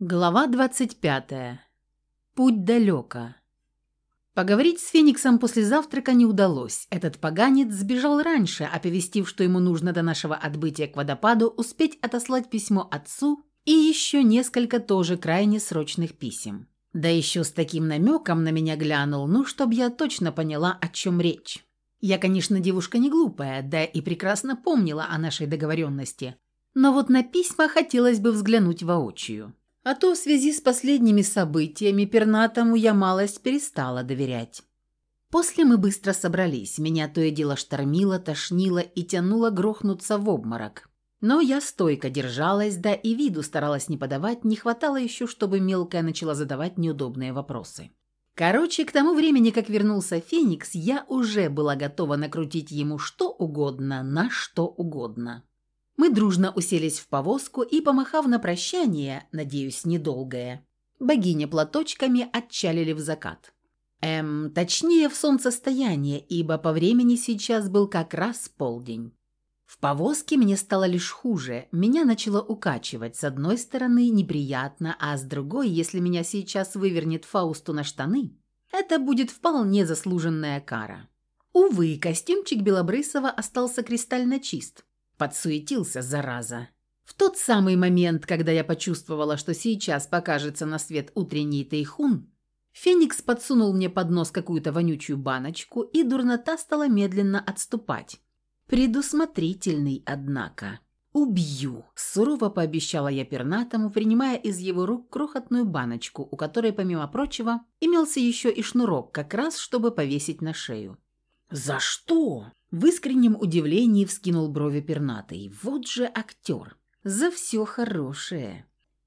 Глава 25. Путь далеко. Поговорить с Фениксом после завтрака не удалось. Этот поганец сбежал раньше, оповестив, что ему нужно до нашего отбытия к водопаду успеть отослать письмо отцу и еще несколько тоже крайне срочных писем. Да еще с таким намеком на меня глянул, ну, чтоб я точно поняла, о чем речь. Я, конечно, девушка не глупая, да и прекрасно помнила о нашей договоренности. Но вот на письма хотелось бы взглянуть воочию. А то в связи с последними событиями пернатому я малость перестала доверять. После мы быстро собрались. Меня то и дело штормило, тошнило и тянуло грохнуться в обморок. Но я стойко держалась, да и виду старалась не подавать, не хватало еще, чтобы мелкая начала задавать неудобные вопросы. Короче, к тому времени, как вернулся Феникс, я уже была готова накрутить ему что угодно, на что угодно. Мы дружно уселись в повозку и, помахав на прощание, надеюсь, недолгое, богиня платочками отчалили в закат. Эм, точнее, в солнцестояние, ибо по времени сейчас был как раз полдень. В повозке мне стало лишь хуже. Меня начало укачивать. С одной стороны, неприятно, а с другой, если меня сейчас вывернет Фаусту на штаны, это будет вполне заслуженная кара. Увы, костюмчик Белобрысова остался кристально чист. Подсуетился, зараза. В тот самый момент, когда я почувствовала, что сейчас покажется на свет утренний тайхун, Феникс подсунул мне под нос какую-то вонючую баночку, и дурнота стала медленно отступать. Предусмотрительный, однако. «Убью!» – сурово пообещала я пернатому, принимая из его рук крохотную баночку, у которой, помимо прочего, имелся еще и шнурок, как раз чтобы повесить на шею. «За что?» В искреннем удивлении вскинул брови пернатый. «Вот же актер! За все хорошее!»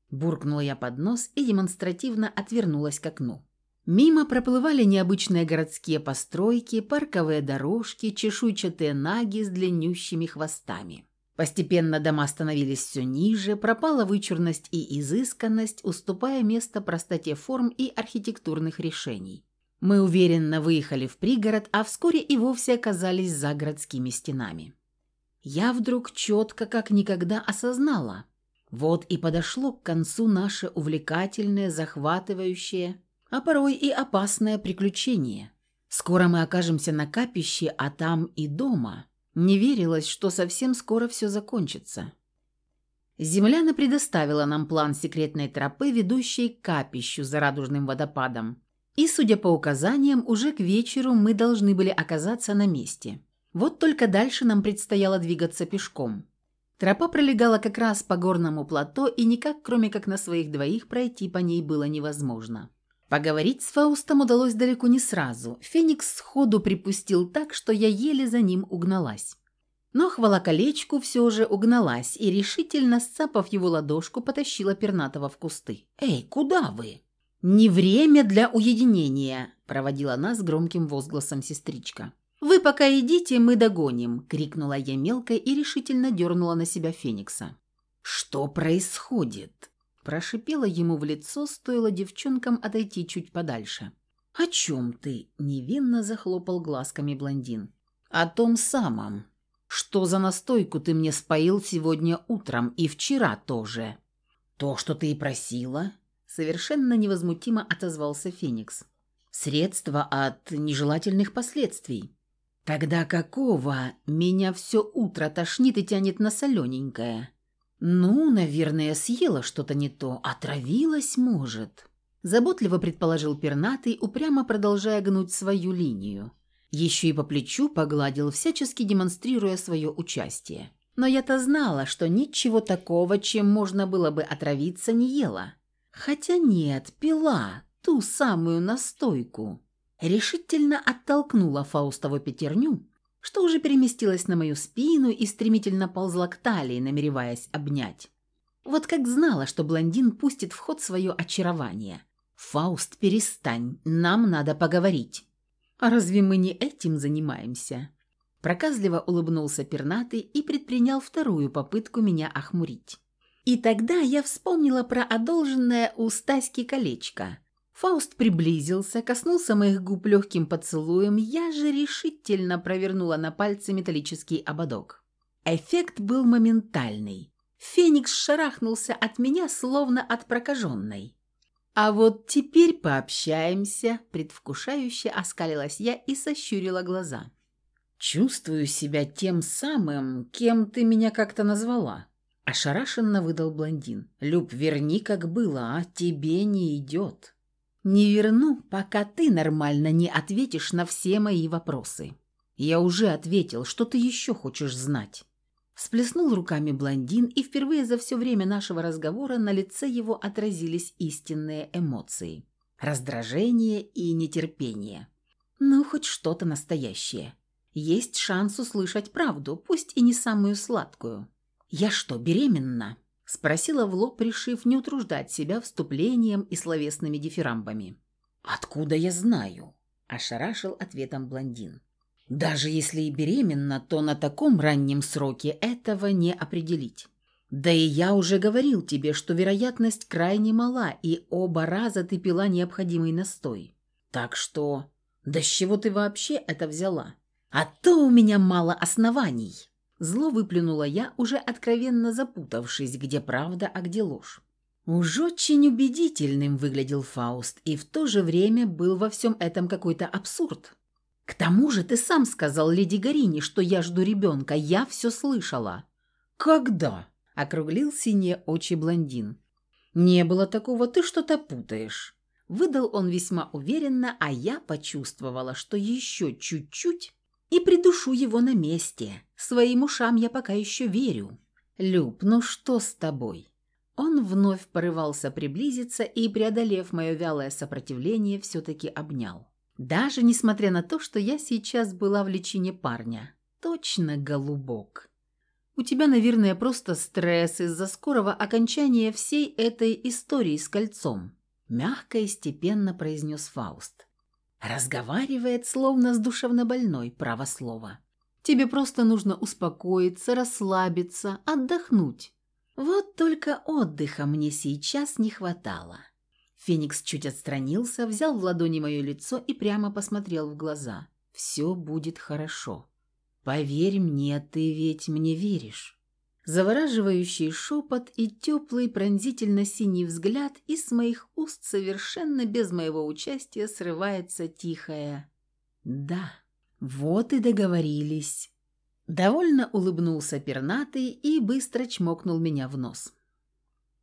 Буркнула я под нос и демонстративно отвернулась к окну. Мимо проплывали необычные городские постройки, парковые дорожки, чешуйчатые наги с длиннющими хвостами. Постепенно дома становились все ниже, пропала вычурность и изысканность, уступая место простоте форм и архитектурных решений. Мы уверенно выехали в пригород, а вскоре и вовсе оказались за городскими стенами. Я вдруг четко, как никогда осознала. Вот и подошло к концу наше увлекательное, захватывающее, а порой и опасное приключение. Скоро мы окажемся на капище, а там и дома. Не верилось, что совсем скоро все закончится. Земляна предоставила нам план секретной тропы, ведущей к капищу за радужным водопадом, и, судя по указаниям, уже к вечеру мы должны были оказаться на месте. Вот только дальше нам предстояло двигаться пешком. Тропа пролегала как раз по горному плато, и никак, кроме как на своих двоих, пройти по ней было невозможно. Поговорить с Фаустом удалось далеко не сразу. Феникс сходу припустил так, что я еле за ним угналась. Но хвала колечку все же угналась и, решительно сцапав его ладошку, потащила пернатого в кусты. «Эй, куда вы?» «Не время для уединения», – проводила нас громким возгласом сестричка. «Вы пока идите, мы догоним», – крикнула я мелко и решительно дернула на себя Феникса. «Что происходит?» – прошипела ему в лицо, стоило девчонкам отойти чуть подальше. «О чем ты?» – невинно захлопал глазками блондин. «О том самом. Что за настойку ты мне споил сегодня утром и вчера тоже?» «То, что ты и просила», Совершенно невозмутимо отозвался Феникс. Средство от нежелательных последствий. Тогда какого? Меня все утро тошнит и тянет на солененькое. Ну, наверное, съела что-то не то. Отравилась, может. Заботливо предположил пернатый, упрямо продолжая гнуть свою линию. Еще и по плечу погладил, всячески демонстрируя свое участие. Но я-то знала, что ничего такого, чем можно было бы отравиться, не ела. Хотя нет, пила, ту самую настойку. Решительно оттолкнула Фаустову пятерню, что уже переместилась на мою спину и стремительно ползла к талии, намереваясь обнять. Вот как знала, что блондин пустит в ход свое очарование. «Фауст, перестань, нам надо поговорить». «А разве мы не этим занимаемся?» Проказливо улыбнулся пернатый и предпринял вторую попытку меня охмурить. И тогда я вспомнила про одолженное у Стаськи колечко. Фауст приблизился, коснулся моих губ легким поцелуем, я же решительно провернула на пальце металлический ободок. Эффект был моментальный. Феникс шарахнулся от меня, словно от прокаженной. «А вот теперь пообщаемся», – предвкушающе оскалилась я и сощурила глаза. «Чувствую себя тем самым, кем ты меня как-то назвала», – ошарашенно выдал блондин. «Люб, верни, как было, а тебе не идет». «Не верну, пока ты нормально не ответишь на все мои вопросы». «Я уже ответил, что ты еще хочешь знать?» Сплеснул руками блондин, и впервые за все время нашего разговора на лице его отразились истинные эмоции. Раздражение и нетерпение. Ну, хоть что-то настоящее. Есть шанс услышать правду, пусть и не самую сладкую. «Я что, беременна?» – спросила в лоб, решив не утруждать себя вступлением и словесными дифирамбами. «Откуда я знаю?» – ошарашил ответом блондин. Даже если и беременна, то на таком раннем сроке этого не определить. Да и я уже говорил тебе, что вероятность крайне мала, и оба раза ты пила необходимый настой. Так что, да с чего ты вообще это взяла? А то у меня мало оснований. Зло выплюнула я, уже откровенно запутавшись, где правда, а где ложь. Уж очень убедительным выглядел Фауст, и в то же время был во всем этом какой-то абсурд. К тому же ты сам сказал леди Гарине, что я жду ребенка. Я все слышала». «Когда?» – округлил синие очи блондин. «Не было такого, ты что-то путаешь». Выдал он весьма уверенно, а я почувствовала, что еще чуть-чуть и придушу его на месте. Своим ушам я пока еще верю. «Люб, ну что с тобой?» Он вновь порывался приблизиться и, преодолев мое вялое сопротивление, все-таки обнял. Даже несмотря на то, что я сейчас была в личине парня. Точно голубок. У тебя, наверное, просто стресс из-за скорого окончания всей этой истории с кольцом. Мягко и степенно произнес Фауст. Разговаривает, словно с душевнобольной, право слово. Тебе просто нужно успокоиться, расслабиться, отдохнуть. Вот только отдыха мне сейчас не хватало. Феникс чуть отстранился, взял в ладони мое лицо и прямо посмотрел в глаза. «Все будет хорошо. Поверь мне, ты ведь мне веришь». Завораживающий шепот и теплый пронзительно-синий взгляд, и с моих уст совершенно без моего участия срывается тихое «Да, вот и договорились». Довольно улыбнулся пернатый и быстро чмокнул меня в нос.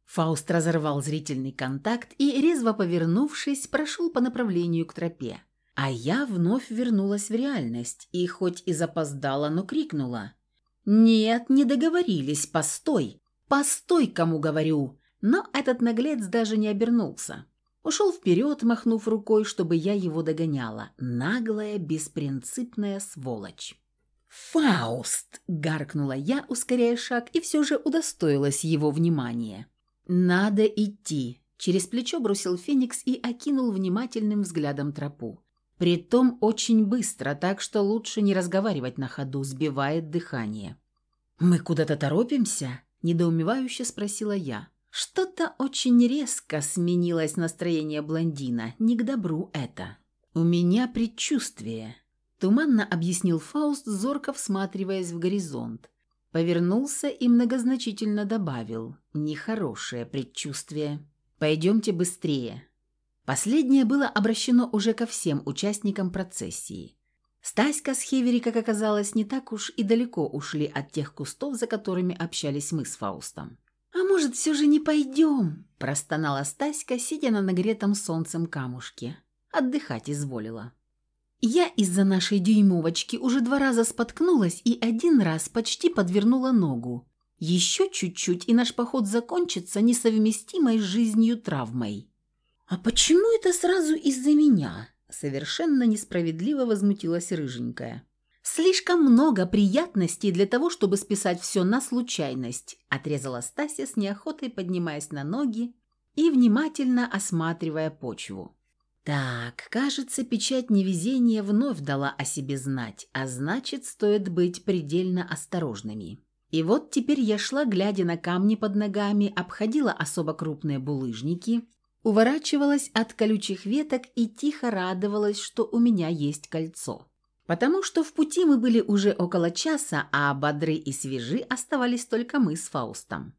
Фауст разорвал зрительный контакт и, резво повернувшись, прошел по направлению к тропе. А я вновь вернулась в реальность и хоть и запоздала, но крикнула. «Нет, не договорились, постой! Постой, кому говорю!» Но этот наглец даже не обернулся. Ушел вперед, махнув рукой, чтобы я его догоняла. Наглая, беспринципная сволочь. «Фауст!» – гаркнула я, ускоряя шаг, и все же удостоилась его внимания. «Надо идти», – через плечо бросил Феникс и окинул внимательным взглядом тропу. Притом очень быстро, так что лучше не разговаривать на ходу, сбивает дыхание. «Мы куда-то торопимся?» – недоумевающе спросила я. Что-то очень резко сменилось настроение блондина, не к добру это. «У меня предчувствие», – туманно объяснил Фауст, зорко всматриваясь в горизонт. Повернулся и многозначительно добавил «Нехорошее предчувствие. Пойдемте быстрее». Последнее было обращено уже ко всем участникам процессии. Стаська с Хевери, как оказалось, не так уж и далеко ушли от тех кустов, за которыми общались мы с Фаустом. «А может, все же не пойдем?» – простонала Стаська, сидя на нагретом солнцем камушке. Отдыхать изволила. Я из-за нашей дюймовочки уже два раза споткнулась и один раз почти подвернула ногу. Еще чуть-чуть, и наш поход закончится несовместимой с жизнью травмой. «А почему это сразу из-за меня?» Совершенно несправедливо возмутилась рыженькая. «Слишком много приятностей для того, чтобы списать все на случайность», отрезала Стася с неохотой, поднимаясь на ноги и внимательно осматривая почву. Так, кажется, печать невезения вновь дала о себе знать, а значит, стоит быть предельно осторожными. И вот теперь я шла, глядя на камни под ногами, обходила особо крупные булыжники, уворачивалась от колючих веток и тихо радовалась, что у меня есть кольцо. Потому что в пути мы были уже около часа, а бодры и свежи оставались только мы с Фаустом.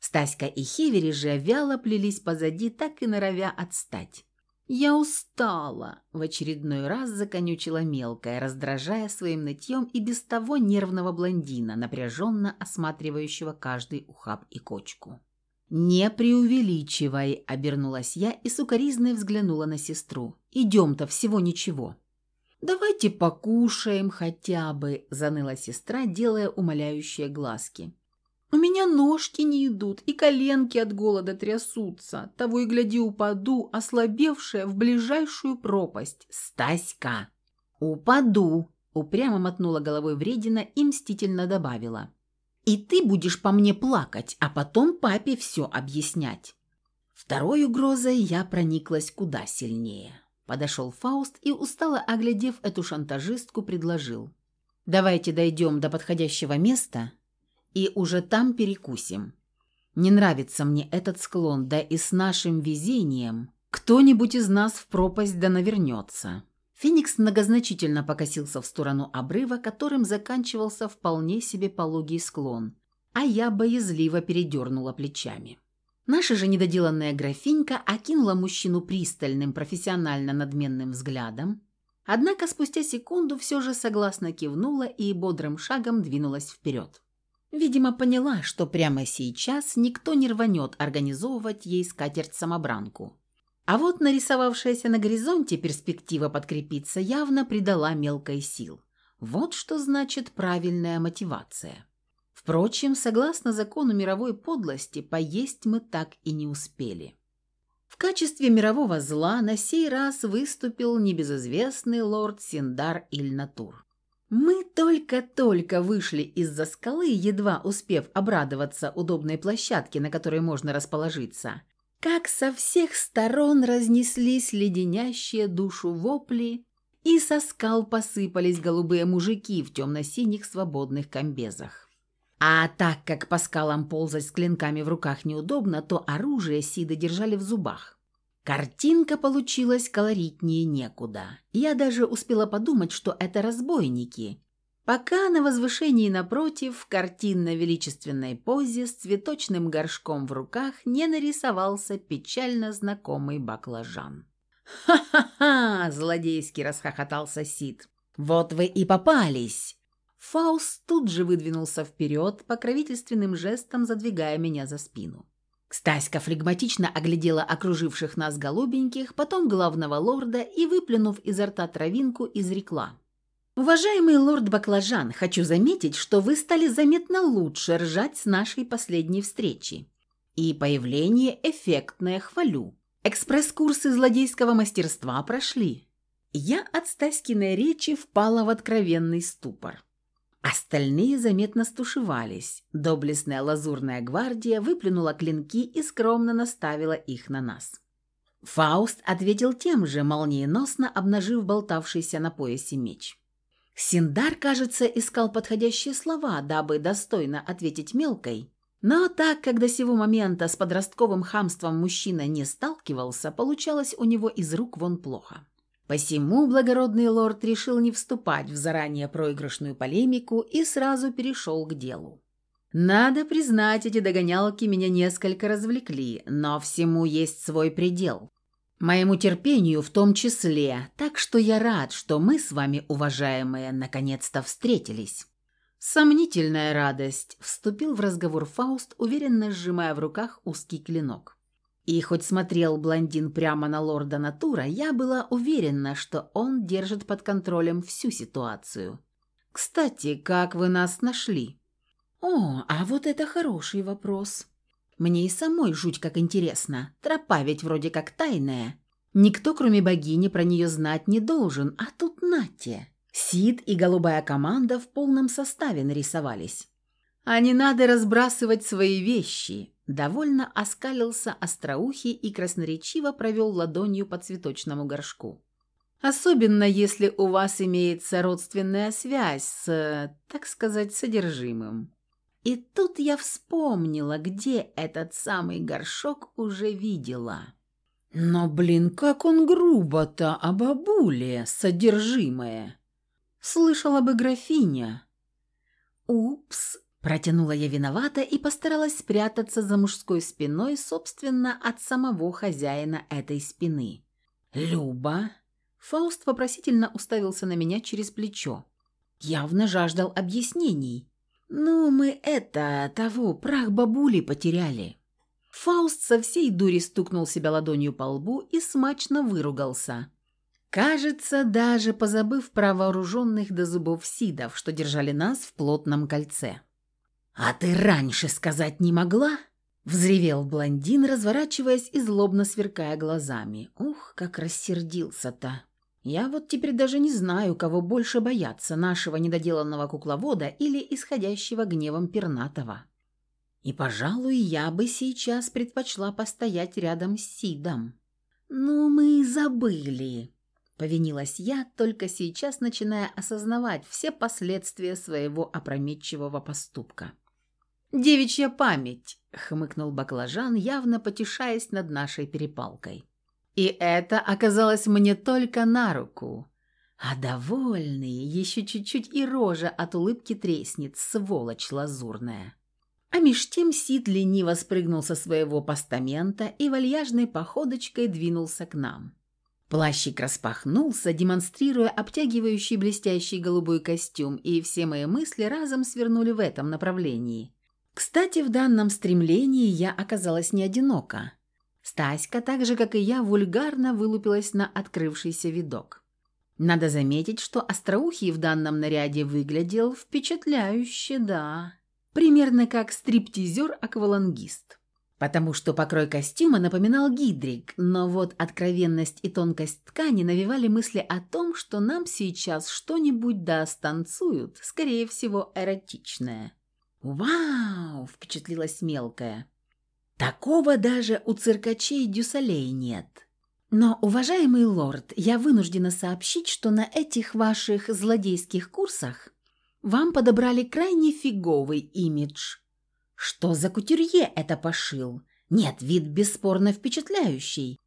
Стаська и Хивери же вяло плелись позади, так и норовя отстать. «Я устала!» – в очередной раз законючила мелкая, раздражая своим нытьем и без того нервного блондина, напряженно осматривающего каждый ухаб и кочку. «Не преувеличивай!» – обернулась я и сукоризной взглянула на сестру. «Идем-то всего ничего!» «Давайте покушаем хотя бы!» – заныла сестра, делая умоляющие глазки. У меня ножки не идут, и коленки от голода трясутся. Того и гляди упаду, ослабевшая в ближайшую пропасть. Стаська! Упаду! Упрямо мотнула головой вредина и мстительно добавила. И ты будешь по мне плакать, а потом папе все объяснять. Второй угрозой я прониклась куда сильнее. Подошел Фауст и, устало оглядев эту шантажистку, предложил. «Давайте дойдем до подходящего места, и уже там перекусим. Не нравится мне этот склон, да и с нашим везением кто-нибудь из нас в пропасть да навернется». Феникс многозначительно покосился в сторону обрыва, которым заканчивался вполне себе пологий склон, а я боязливо передернула плечами. Наша же недоделанная графинька окинула мужчину пристальным, профессионально надменным взглядом, однако спустя секунду все же согласно кивнула и бодрым шагом двинулась вперед. Видимо, поняла, что прямо сейчас никто не рванет организовывать ей скатерть-самобранку. А вот нарисовавшаяся на горизонте перспектива подкрепиться явно придала мелкой сил. Вот что значит правильная мотивация. Впрочем, согласно закону мировой подлости, поесть мы так и не успели. В качестве мирового зла на сей раз выступил небезызвестный лорд Синдар Иль-Натур. Мы только-только вышли из-за скалы, едва успев обрадоваться удобной площадке, на которой можно расположиться, как со всех сторон разнеслись леденящие душу вопли, и со скал посыпались голубые мужики в темно-синих свободных комбезах. А так как по скалам ползать с клинками в руках неудобно, то оружие Сиды держали в зубах. Картинка получилась колоритнее некуда. Я даже успела подумать, что это разбойники. Пока на возвышении напротив, в картинно-величественной позе с цветочным горшком в руках не нарисовался печально знакомый баклажан. «Ха-ха-ха!» – злодейски расхохотался Сид. «Вот вы и попались!» Фауст тут же выдвинулся вперед, покровительственным жестом задвигая меня за спину. Стаська флегматично оглядела окруживших нас голубеньких, потом главного лорда и, выплюнув изо рта травинку, изрекла. «Уважаемый лорд Баклажан, хочу заметить, что вы стали заметно лучше ржать с нашей последней встречи. И появление эффектное хвалю. Экспресс-курсы злодейского мастерства прошли». Я от Стаськиной речи впала в откровенный ступор. Остальные заметно стушевались. Доблестная лазурная гвардия выплюнула клинки и скромно наставила их на нас. Фауст ответил тем же, молниеносно обнажив болтавшийся на поясе меч. Синдар, кажется, искал подходящие слова, дабы достойно ответить мелкой, но так как до сего момента с подростковым хамством мужчина не сталкивался, получалось у него из рук вон плохо. Посему благородный лорд решил не вступать в заранее проигрышную полемику и сразу перешел к делу. Надо признать, эти догонялки меня несколько развлекли, но всему есть свой предел. Моему терпению в том числе, так что я рад, что мы с вами, уважаемые, наконец-то встретились. Сомнительная радость, вступил в разговор Фауст, уверенно сжимая в руках узкий клинок. И хоть смотрел блондин прямо на лорда Натура, я была уверена, что он держит под контролем всю ситуацию. «Кстати, как вы нас нашли?» «О, а вот это хороший вопрос. Мне и самой жуть как интересно. Тропа ведь вроде как тайная. Никто, кроме богини, про нее знать не должен, а тут нате. Сид и голубая команда в полном составе нарисовались. А не надо разбрасывать свои вещи. Довольно оскалился остроухий и красноречиво провел ладонью по цветочному горшку. Особенно если у вас имеется родственная связь с, так сказать, содержимым. И тут я вспомнила, где этот самый горшок уже видела. Но, блин, как он грубо-то о бабуле содержимое. Слышала бы графиня. Упс, Протянула я виновата и постаралась спрятаться за мужской спиной, собственно, от самого хозяина этой спины. «Люба?» Фауст вопросительно уставился на меня через плечо. Явно жаждал объяснений. «Ну, мы это, того, прах бабули потеряли». Фауст со всей дури стукнул себя ладонью по лбу и смачно выругался. Кажется, даже позабыв про вооруженных до зубов сидов, что держали нас в плотном кольце. «А ты раньше сказать не могла?» — взревел блондин, разворачиваясь и злобно сверкая глазами. «Ух, как рассердился-то!» «Я вот теперь даже не знаю, кого больше бояться, нашего недоделанного кукловода или исходящего гневом пернатого. И, пожалуй, я бы сейчас предпочла постоять рядом с Сидом». «Ну, мы забыли», — повинилась я, только сейчас начиная осознавать все последствия своего опрометчивого поступка. «Девичья память», — хмыкнул баклажан, явно потешаясь над нашей перепалкой. И это оказалось мне только на руку. А довольный, еще чуть-чуть и рожа от улыбки треснет, сволочь лазурная. А меж тем Сид лениво спрыгнул со своего постамента и вальяжной походочкой двинулся к нам. Плащик распахнулся, демонстрируя обтягивающий блестящий голубой костюм, и все мои мысли разом свернули в этом направлении. Кстати, в данном стремлении я оказалась не одинока. Стаська, так же, как и я, вульгарно вылупилась на открывшийся видок. Надо заметить, что Остроухий в данном наряде выглядел впечатляюще, да. Примерно как стриптизер-аквалангист. Потому что покрой костюма напоминал гидрик, но вот откровенность и тонкость ткани навевали мысли о том, что нам сейчас что-нибудь да станцуют, скорее всего, эротичное. «Вау!» – впечатлилась мелкая. «Такого даже у циркачей дюсалей нет. Но, уважаемый лорд, я вынуждена сообщить, что на этих ваших злодейских курсах вам подобрали крайне фиговый имидж. Что за кутюрье это пошил? Нет, вид бесспорно впечатляющий.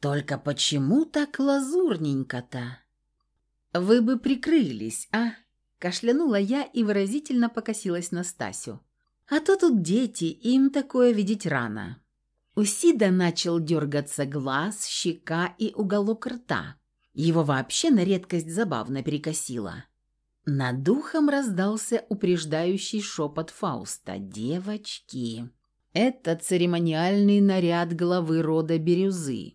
Только почему так лазурненько-то?» «Вы бы прикрылись, а?» Кашлянула я и выразительно покосилась на Стасю. «А то тут дети, им такое видеть рано». У Сида начал дергаться глаз, щека и уголок рта. Его вообще на редкость забавно перекосило. Над духом раздался упреждающий шепот Фауста. «Девочки, это церемониальный наряд главы рода Бирюзы.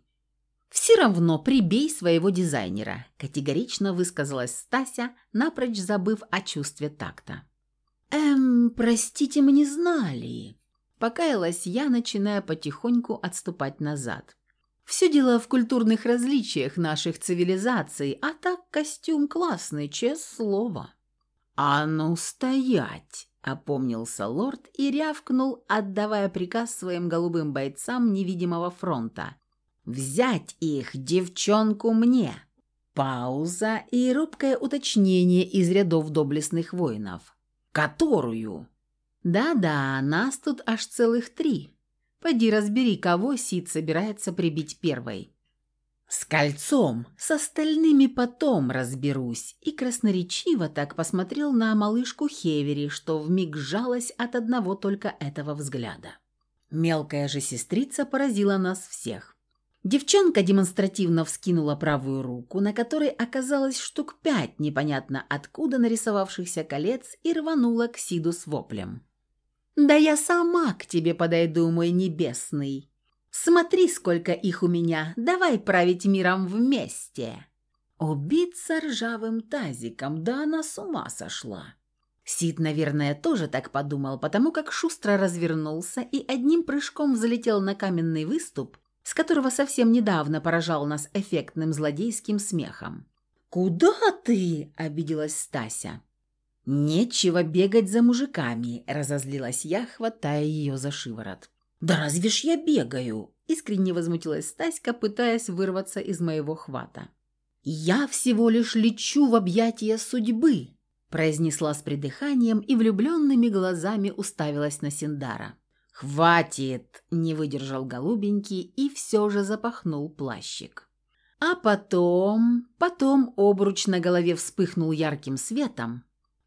«Все равно прибей своего дизайнера», – категорично высказалась Стася, напрочь забыв о чувстве такта. «Эм, простите, мы не знали», – покаялась я, начиная потихоньку отступать назад. «Все дело в культурных различиях наших цивилизаций, а так костюм классный, честное слово». «А ну стоять!» – опомнился лорд и рявкнул, отдавая приказ своим голубым бойцам невидимого фронта – Взять их, девчонку, мне. Пауза и робкое уточнение из рядов доблестных воинов. Которую? Да-да, нас тут аж целых три. Пойди разбери, кого Сид собирается прибить первой. С кольцом, с остальными потом разберусь. И красноречиво так посмотрел на малышку Хевери, что вмиг сжалась от одного только этого взгляда. Мелкая же сестрица поразила нас всех. Девчонка демонстративно вскинула правую руку, на которой оказалось штук пять непонятно откуда нарисовавшихся колец, и рванула к Сиду с воплем. «Да я сама к тебе подойду, мой небесный! Смотри, сколько их у меня! Давай править миром вместе!» Убиться ржавым тазиком, да она с ума сошла. Сид, наверное, тоже так подумал, потому как шустро развернулся и одним прыжком взлетел на каменный выступ, с которого совсем недавно поражал нас эффектным злодейским смехом. «Куда ты?» – обиделась Стася. «Нечего бегать за мужиками», – разозлилась я, хватая ее за шиворот. «Да разве ж я бегаю?» – искренне возмутилась Стаська, пытаясь вырваться из моего хвата. «Я всего лишь лечу в объятия судьбы», – произнесла с придыханием и влюбленными глазами уставилась на Синдара. «Хватит!» – не выдержал голубенький и все же запахнул плащик. А потом, потом обруч на голове вспыхнул ярким светом,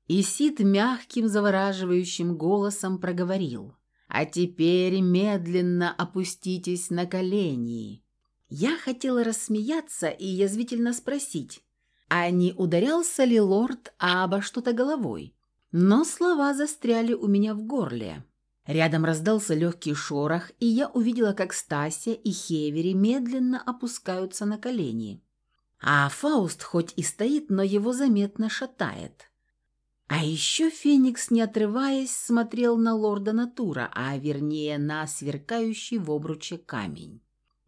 И Сид мягким завораживающим голосом проговорил. «А теперь медленно опуститесь на колени». Я хотела рассмеяться и язвительно спросить, а не ударялся ли лорд обо что-то головой? Но слова застряли у меня в горле. Рядом раздался легкий шорох, и я увидела, как Стася и Хевери медленно опускаются на колени. А Фауст хоть и стоит, но его заметно шатает. А еще Феникс, не отрываясь, смотрел на лорда Натура, а вернее на сверкающий в обруче камень.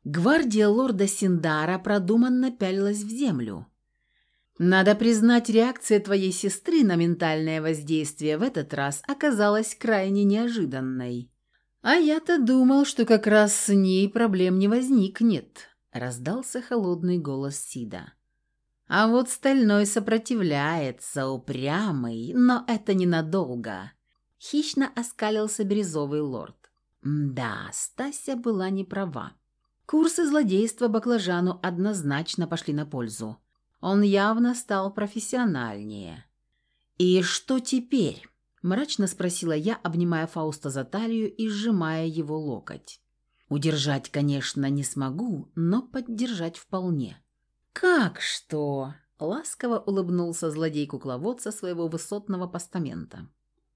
Гвардия лорда Синдара продуманно пялилась в землю. Надо признать, реакция твоей сестры на ментальное воздействие в этот раз оказалась крайне неожиданной. А я-то думал, что как раз с ней проблем не возникнет, раздался холодный голос Сида. А вот стальной сопротивляется, упрямый, но это ненадолго. Хищно оскалился бирюзовый лорд. Да, Стася была не права. Курсы злодейства баклажану однозначно пошли на пользу. Он явно стал профессиональнее. «И что теперь?» – мрачно спросила я, обнимая Фауста за талию и сжимая его локоть. Удержать, конечно, не смогу, но поддержать вполне. «Как что?» – ласково улыбнулся злодей-кукловод со своего высотного постамента.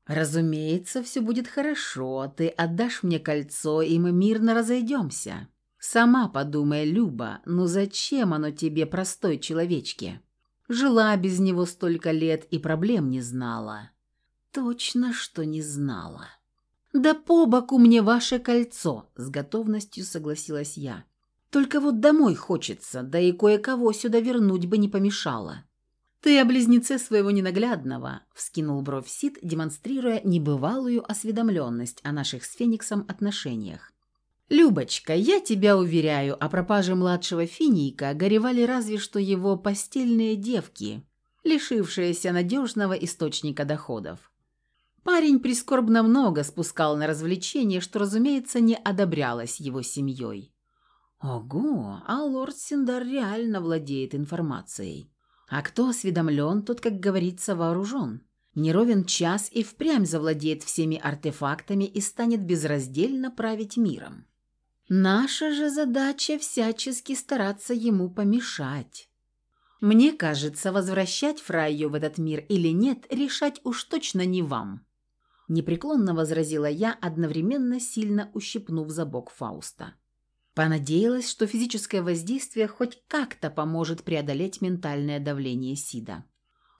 «Разумеется, все будет хорошо. Ты отдашь мне кольцо, и мы мирно разойдемся. Сама подумай, Люба, ну зачем оно тебе, простой человечке? Жила без него столько лет и проблем не знала. Точно, что не знала. Да по боку мне ваше кольцо, с готовностью согласилась я. Только вот домой хочется, да и кое-кого сюда вернуть бы не помешало. «Ты о близнеце своего ненаглядного», — вскинул бровь Сид, демонстрируя небывалую осведомленность о наших с Фениксом отношениях. «Любочка, я тебя уверяю, о пропаже младшего финийка горевали разве что его постельные девки, лишившиеся надежного источника доходов. Парень прискорбно много спускал на развлечения, что, разумеется, не одобрялось его семьей. Ого, а лорд Синдар реально владеет информацией. А кто осведомлен, тот, как говорится, вооружен. Неровен час и впрямь завладеет всеми артефактами и станет безраздельно править миром. Наша же задача всячески стараться ему помешать. Мне кажется, возвращать Фрайю в этот мир или нет, решать уж точно не вам. Непреклонно возразила я, одновременно сильно ущипнув за бок Фауста. Понадеялась, что физическое воздействие хоть как-то поможет преодолеть ментальное давление Сида.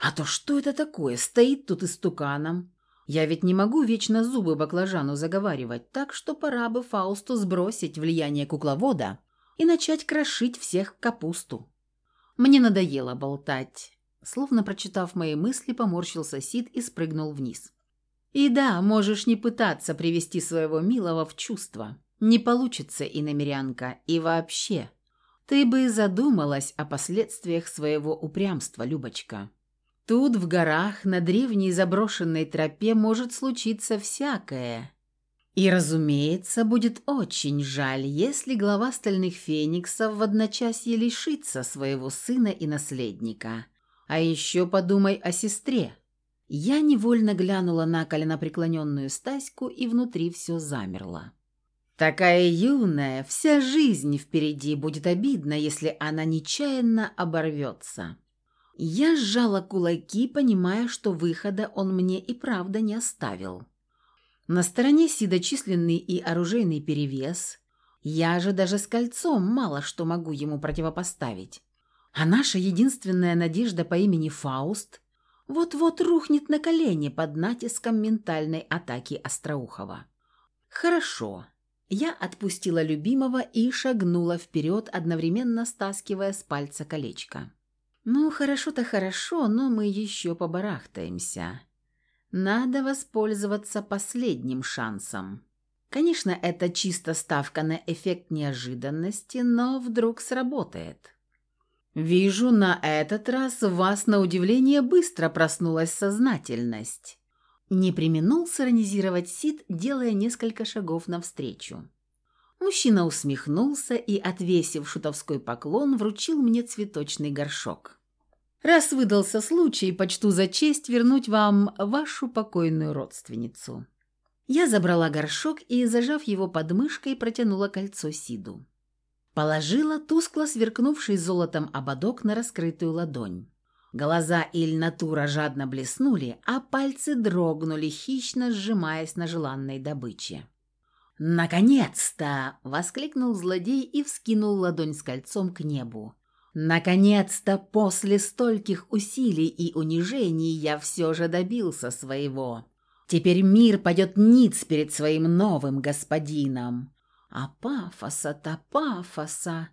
А то что это такое? Стоит тут истуканом, я ведь не могу вечно зубы баклажану заговаривать, так что пора бы Фаусту сбросить влияние кукловода и начать крошить всех капусту. Мне надоело болтать. Словно прочитав мои мысли, поморщился Сид и спрыгнул вниз. И да, можешь не пытаться привести своего милого в чувство. Не получится, иномерянка, и вообще. Ты бы задумалась о последствиях своего упрямства, Любочка. Тут, в горах, на древней заброшенной тропе может случиться всякое. И, разумеется, будет очень жаль, если глава стальных фениксов в одночасье лишится своего сына и наследника. А еще подумай о сестре. Я невольно глянула на коленопреклоненную Стаську, и внутри все замерло. Такая юная, вся жизнь впереди будет обидно, если она нечаянно оборвется. Я сжала кулаки, понимая, что выхода он мне и правда не оставил. На стороне Сида численный и оружейный перевес. Я же даже с кольцом мало что могу ему противопоставить. А наша единственная надежда по имени Фауст вот-вот рухнет на колени под натиском ментальной атаки Остроухова. Хорошо. Я отпустила любимого и шагнула вперед, одновременно стаскивая с пальца колечко. «Ну, хорошо-то хорошо, но мы еще побарахтаемся. Надо воспользоваться последним шансом. Конечно, это чисто ставка на эффект неожиданности, но вдруг сработает». «Вижу, на этот раз у вас, на удивление, быстро проснулась сознательность». Не применул сиронизировать Сид, делая несколько шагов навстречу. Мужчина усмехнулся и, отвесив шутовской поклон, вручил мне цветочный горшок. Раз выдался случай, почту за честь вернуть вам вашу покойную родственницу». Я забрала горшок и, зажав его под мышкой, протянула кольцо Сиду. Положила тускло сверкнувший золотом ободок на раскрытую ладонь. Глаза Ильнатура жадно блеснули, а пальцы дрогнули, хищно сжимаясь на желанной добыче. «Наконец-то!» — воскликнул злодей и вскинул ладонь с кольцом к небу. «Наконец-то, после стольких усилий и унижений, я все же добился своего. Теперь мир пойдет ниц перед своим новым господином. А пафоса-то пафоса!»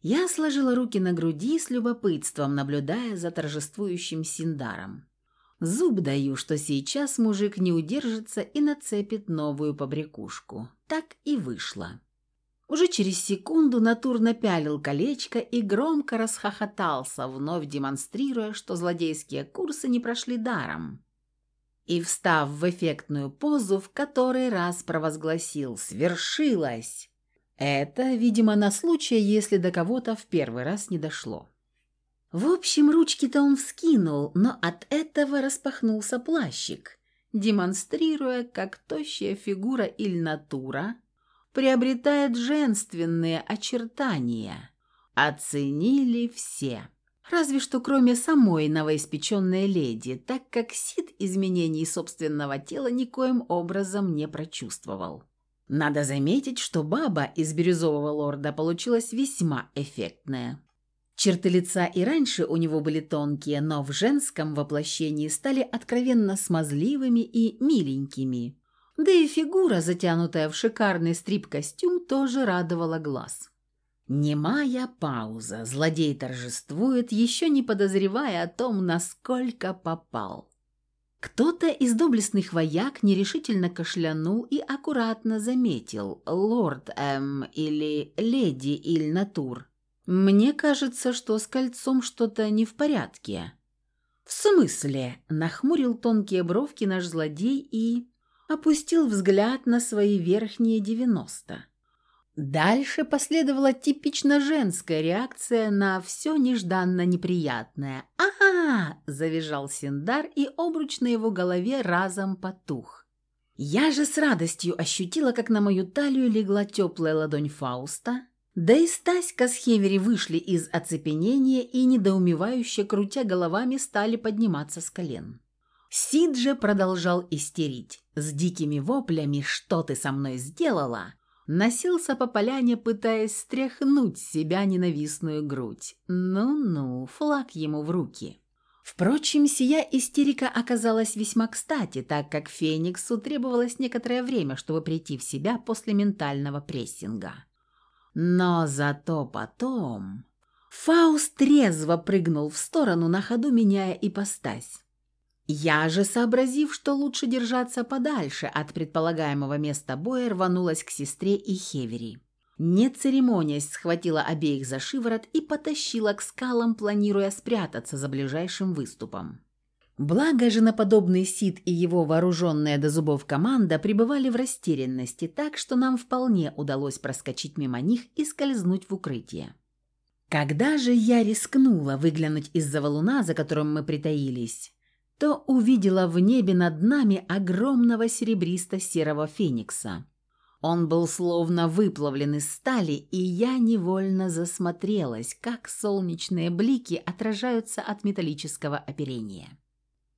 Я сложила руки на груди с любопытством, наблюдая за торжествующим Синдаром. Зуб даю, что сейчас мужик не удержится и нацепит новую побрякушку. Так и вышло. Уже через секунду Натур напялил колечко и громко расхохотался, вновь демонстрируя, что злодейские курсы не прошли даром. И, встав в эффектную позу, в который раз провозгласил «Свершилось!», это, видимо, на случай, если до кого-то в первый раз не дошло. В общем, ручки-то он вскинул, но от этого распахнулся плащик, демонстрируя, как тощая фигура или натура приобретает женственные очертания. Оценили все. Разве что кроме самой новоиспеченной леди, так как Сид изменений собственного тела никоим образом не прочувствовал. Надо заметить, что баба из бирюзового лорда получилась весьма эффектная. Черты лица и раньше у него были тонкие, но в женском воплощении стали откровенно смазливыми и миленькими. Да и фигура, затянутая в шикарный стрип-костюм, тоже радовала глаз. Немая пауза. Злодей торжествует, еще не подозревая о том, насколько попал. Кто-то из доблестных вояк нерешительно кашлянул и аккуратно заметил «Лорд М» или «Леди Ильнатур». «Мне кажется, что с кольцом что-то не в порядке». «В смысле?» – нахмурил тонкие бровки наш злодей и опустил взгляд на свои верхние девяносто. Дальше последовала типично женская реакция на все нежданно неприятное. «Ага!» – завизжал Синдар, и обруч на его голове разом потух. Я же с радостью ощутила, как на мою талию легла теплая ладонь Фауста, да и Стаська с Хевери вышли из оцепенения и, недоумевающе крутя головами, стали подниматься с колен. Сид же продолжал истерить. С дикими воплями «Что ты со мной сделала?» носился по поляне, пытаясь стряхнуть с себя ненавистную грудь. Ну-ну, флаг ему в руки. Впрочем, сия истерика оказалась весьма кстати, так как Фениксу требовалось некоторое время, чтобы прийти в себя после ментального прессинга. Но зато потом... Фауст трезво прыгнул в сторону, на ходу меняя ипостась. Я же, сообразив, что лучше держаться подальше от предполагаемого места боя, рванулась к сестре и Хевери. Не церемонясь, схватила обеих за шиворот и потащила к скалам, планируя спрятаться за ближайшим выступом. Благо же на подобный Сид и его вооруженная до зубов команда пребывали в растерянности, так что нам вполне удалось проскочить мимо них и скользнуть в укрытие. Когда же я рискнула выглянуть из-за валуна, за которым мы притаились, то увидела в небе над нами огромного серебристо-серого феникса. Он был словно выплавлен из стали, и я невольно засмотрелась, как солнечные блики отражаются от металлического оперения.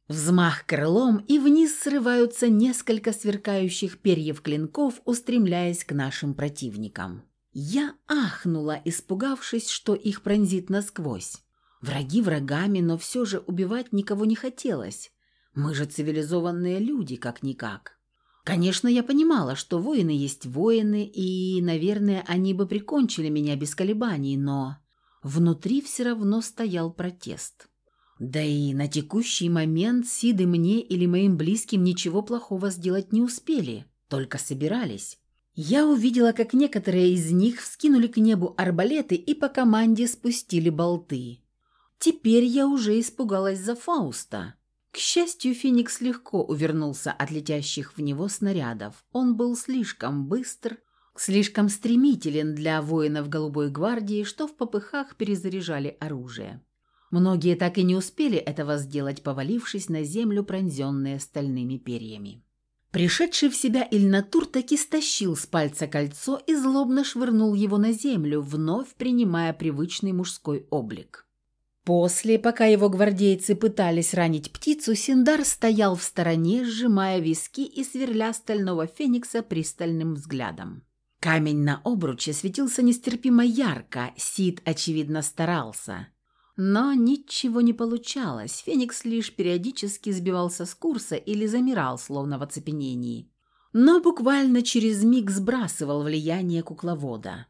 Взмах крылом, и вниз срываются несколько сверкающих перьев клинков, устремляясь к нашим противникам. Я ахнула, испугавшись, что их пронзит насквозь. Враги врагами, но все же убивать никого не хотелось. Мы же цивилизованные люди, как-никак. Конечно, я понимала, что воины есть воины, и, наверное, они бы прикончили меня без колебаний, но внутри все равно стоял протест. Да и на текущий момент Сиды мне или моим близким ничего плохого сделать не успели, только собирались. Я увидела, как некоторые из них вскинули к небу арбалеты и по команде спустили болты. Теперь я уже испугалась за Фауста. К счастью, Феникс легко увернулся от летящих в него снарядов. Он был слишком быстр, слишком стремителен для воинов Голубой гвардии, что в попыхах перезаряжали оружие. Многие так и не успели этого сделать, повалившись на землю, пронзенные стальными перьями. Пришедший в себя Ильнатур таки стащил с пальца кольцо и злобно швырнул его на землю, вновь принимая привычный мужской облик. После, пока его гвардейцы пытались ранить птицу, Синдар стоял в стороне, сжимая виски и сверля стального феникса пристальным взглядом. Камень на обруче светился нестерпимо ярко, Сид, очевидно, старался. Но ничего не получалось, феникс лишь периодически сбивался с курса или замирал, словно в оцепенении. Но буквально через миг сбрасывал влияние кукловода.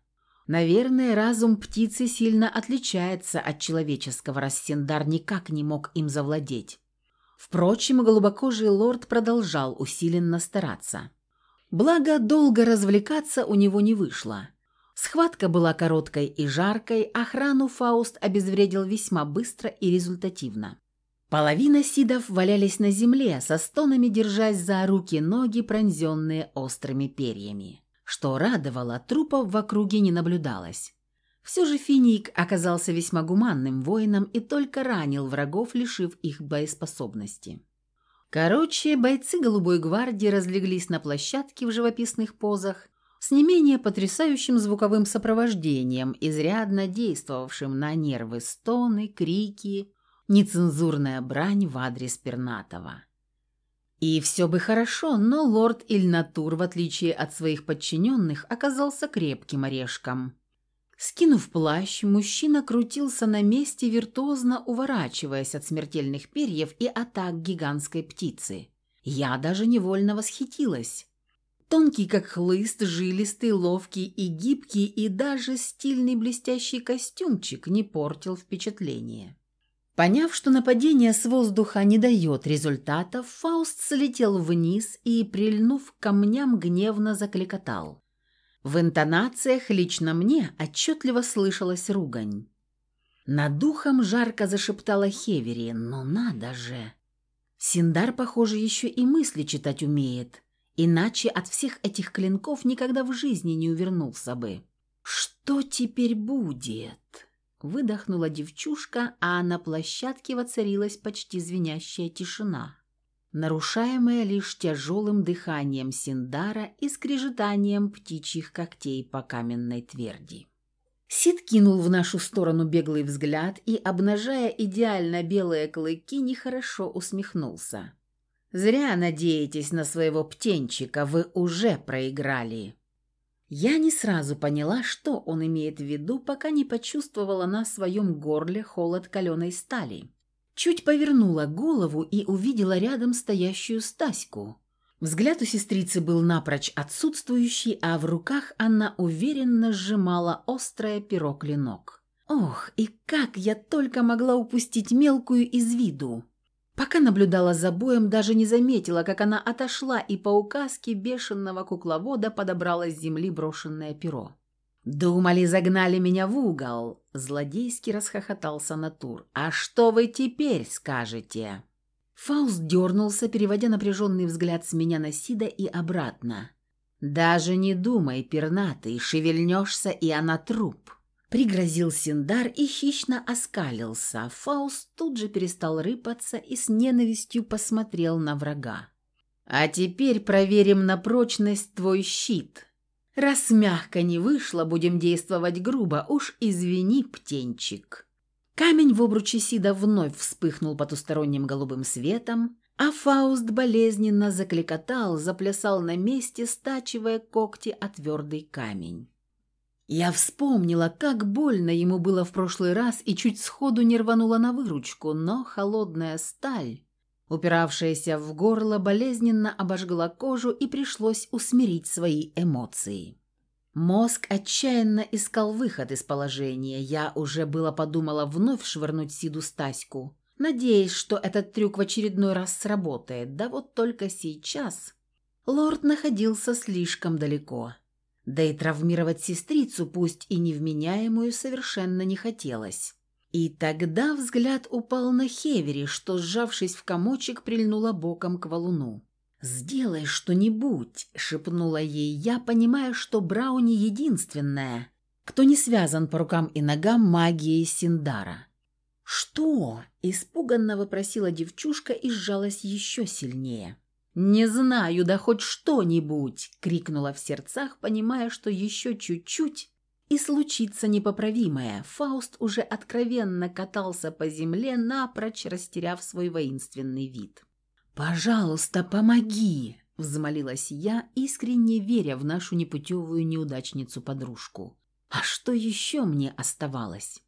Наверное, разум птицы сильно отличается от человеческого, раз Синдар никак не мог им завладеть. Впрочем, глубокожий лорд продолжал усиленно стараться. Благо, долго развлекаться у него не вышло. Схватка была короткой и жаркой, охрану Фауст обезвредил весьма быстро и результативно. Половина сидов валялись на земле, со стонами держась за руки-ноги, пронзенные острыми перьями. Что радовало, трупов в округе не наблюдалось. Все же Финик оказался весьма гуманным воином и только ранил врагов, лишив их боеспособности. Короче, бойцы Голубой гвардии разлеглись на площадке в живописных позах с не менее потрясающим звуковым сопровождением, изрядно действовавшим на нервы стоны, крики, нецензурная брань в адрес Пернатова. И все бы хорошо, но лорд Ильнатур, в отличие от своих подчиненных, оказался крепким орешком. Скинув плащ, мужчина крутился на месте, виртуозно уворачиваясь от смертельных перьев и атак гигантской птицы. Я даже невольно восхитилась. Тонкий, как хлыст, жилистый, ловкий и гибкий, и даже стильный блестящий костюмчик не портил впечатление. Поняв, что нападение с воздуха не дает результатов, Фауст слетел вниз и, прильнув к камням, гневно закликотал. В интонациях лично мне отчетливо слышалась ругань. Над духом жарко зашептала Хевери, но надо же. Синдар, похоже, еще и мысли читать умеет, иначе от всех этих клинков никогда в жизни не увернулся бы. Что теперь будет? Выдохнула девчушка, а на площадке воцарилась почти звенящая тишина, нарушаемая лишь тяжелым дыханием Синдара и скрежетанием птичьих когтей по каменной тверди. Сид кинул в нашу сторону беглый взгляд и, обнажая идеально белые клыки, нехорошо усмехнулся. «Зря надеетесь на своего птенчика, вы уже проиграли». Я не сразу поняла, что он имеет в виду, пока не почувствовала на своем горле холод каленой стали. Чуть повернула голову и увидела рядом стоящую Стаську. Взгляд у сестрицы был напрочь отсутствующий, а в руках она уверенно сжимала острое перо-клинок. Ох, и как я только могла упустить мелкую из виду! Пока наблюдала за боем, даже не заметила, как она отошла и по указке бешеного кукловода подобрала с земли брошенное перо. «Думали, загнали меня в угол!» – злодейски расхохотался Натур. «А что вы теперь скажете?» Фауст дернулся, переводя напряженный взгляд с меня на Сида и обратно. «Даже не думай, пернатый, шевельнешься, и она труп!» Пригрозил Синдар и хищно оскалился. Фауст тут же перестал рыпаться и с ненавистью посмотрел на врага. «А теперь проверим на прочность твой щит. Раз мягко не вышло, будем действовать грубо. Уж извини, птенчик». Камень в обруче Сида вновь вспыхнул потусторонним голубым светом, а Фауст болезненно закликотал, заплясал на месте, стачивая когти о твердый камень. Я вспомнила, как больно ему было в прошлый раз и чуть сходу не рванула на выручку, но холодная сталь, упиравшаяся в горло, болезненно обожгла кожу и пришлось усмирить свои эмоции. Мозг отчаянно искал выход из положения. Я уже было подумала вновь швырнуть Сиду Стаську, надеясь, что этот трюк в очередной раз сработает. Да вот только сейчас лорд находился слишком далеко. Да и травмировать сестрицу, пусть и невменяемую, совершенно не хотелось. И тогда взгляд упал на Хевери, что, сжавшись в комочек, прильнула боком к валуну. «Сделай что-нибудь», — шепнула ей я, понимая, что Брауни единственная, кто не связан по рукам и ногам магией Синдара. «Что?» – испуганно вопросила девчушка и сжалась еще сильнее. «Не знаю, да хоть что-нибудь!» – крикнула в сердцах, понимая, что еще чуть-чуть, и случится непоправимое. Фауст уже откровенно катался по земле, напрочь растеряв свой воинственный вид. «Пожалуйста, помоги!» – взмолилась я, искренне веря в нашу непутевую неудачницу-подружку. «А что еще мне оставалось?»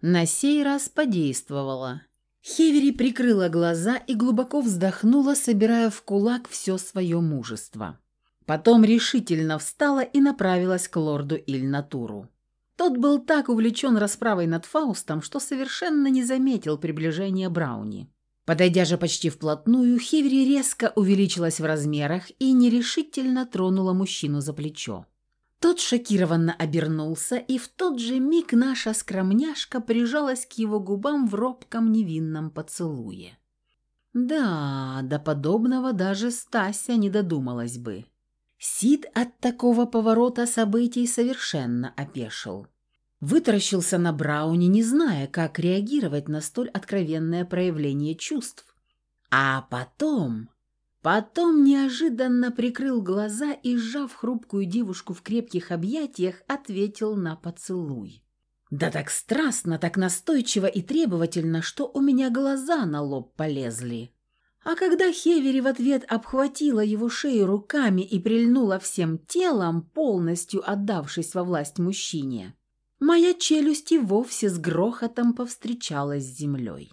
На сей раз подействовало. Хевери прикрыла глаза и глубоко вздохнула, собирая в кулак все свое мужество. Потом решительно встала и направилась к лорду Ильнатуру. Тот был так увлечен расправой над Фаустом, что совершенно не заметил приближения Брауни. Подойдя же почти вплотную, Хевери резко увеличилась в размерах и нерешительно тронула мужчину за плечо. Тот шокированно обернулся, и в тот же миг наша скромняшка прижалась к его губам в робком невинном поцелуе. Да, до подобного даже Стася не додумалась бы. Сид от такого поворота событий совершенно опешил. Вытаращился на Брауни, не зная, как реагировать на столь откровенное проявление чувств. А потом... Потом неожиданно прикрыл глаза и, сжав хрупкую девушку в крепких объятиях, ответил на поцелуй. Да так страстно, так настойчиво и требовательно, что у меня глаза на лоб полезли. А когда Хевери в ответ обхватила его шею руками и прильнула всем телом, полностью отдавшись во власть мужчине, моя челюсть и вовсе с грохотом повстречалась с землей.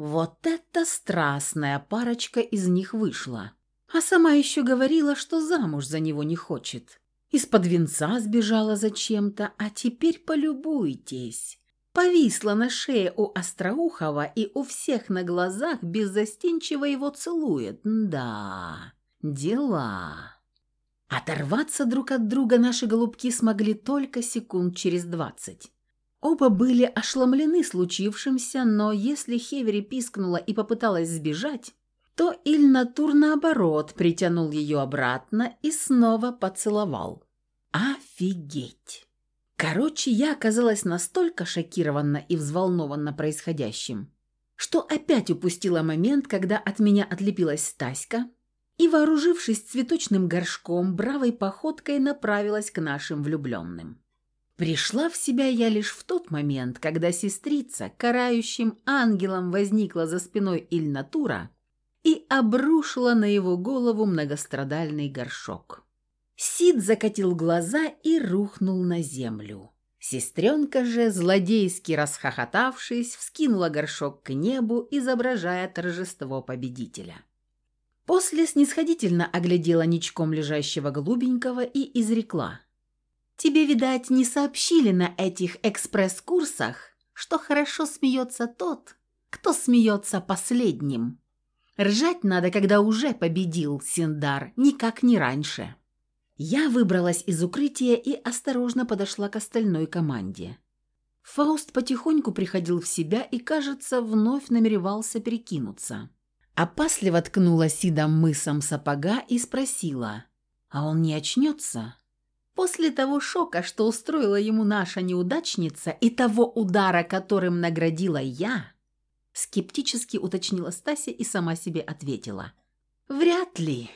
Вот эта страстная парочка из них вышла. А сама еще говорила, что замуж за него не хочет. Из-под венца сбежала зачем-то, а теперь полюбуйтесь. Повисла на шее у Остроухова и у всех на глазах беззастенчиво его целует. Да, дела. Оторваться друг от друга наши голубки смогли только секунд через двадцать. Оба были ошеломлены случившимся, но если Хевери пискнула и попыталась сбежать, то Ильнатур, наоборот, притянул ее обратно и снова поцеловал. Офигеть! Короче, я оказалась настолько шокирована и взволнована происходящим, что опять упустила момент, когда от меня отлепилась Стаська и, вооружившись цветочным горшком, бравой походкой направилась к нашим влюбленным. Пришла в себя я лишь в тот момент, когда сестрица карающим ангелом возникла за спиной Ильнатура и обрушила на его голову многострадальный горшок. Сид закатил глаза и рухнул на землю. Сестренка же, злодейски расхохотавшись, вскинула горшок к небу, изображая торжество победителя. После снисходительно оглядела ничком лежащего голубенького и изрекла – Тебе, видать, не сообщили на этих экспресс-курсах, что хорошо смеется тот, кто смеется последним. Ржать надо, когда уже победил Синдар, никак не раньше. Я выбралась из укрытия и осторожно подошла к остальной команде. Фауст потихоньку приходил в себя и, кажется, вновь намеревался перекинуться. Опасливо ткнула Сидом мысом сапога и спросила, «А он не очнется?» После того шока, что устроила ему наша неудачница, и того удара, которым наградила я, скептически уточнила Стася и сама себе ответила. «Вряд ли».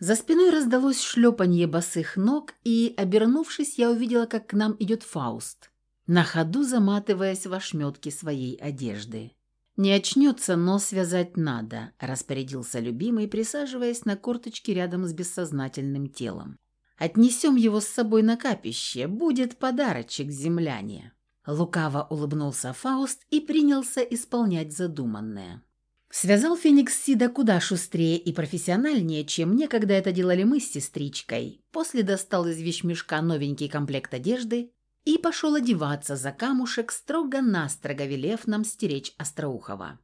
За спиной раздалось шлепанье босых ног, и, обернувшись, я увидела, как к нам идет Фауст, на ходу заматываясь в ошметки своей одежды. «Не очнется, но связать надо», – распорядился любимый, присаживаясь на корточке рядом с бессознательным телом. Отнесем его с собой на капище, будет подарочек земляне». Лукаво улыбнулся Фауст и принялся исполнять задуманное. Связал Феникс Сида куда шустрее и профессиональнее, чем некогда это делали мы с сестричкой. После достал из вещмешка новенький комплект одежды и пошел одеваться за камушек, строго-настрого велев нам стеречь Остроухова.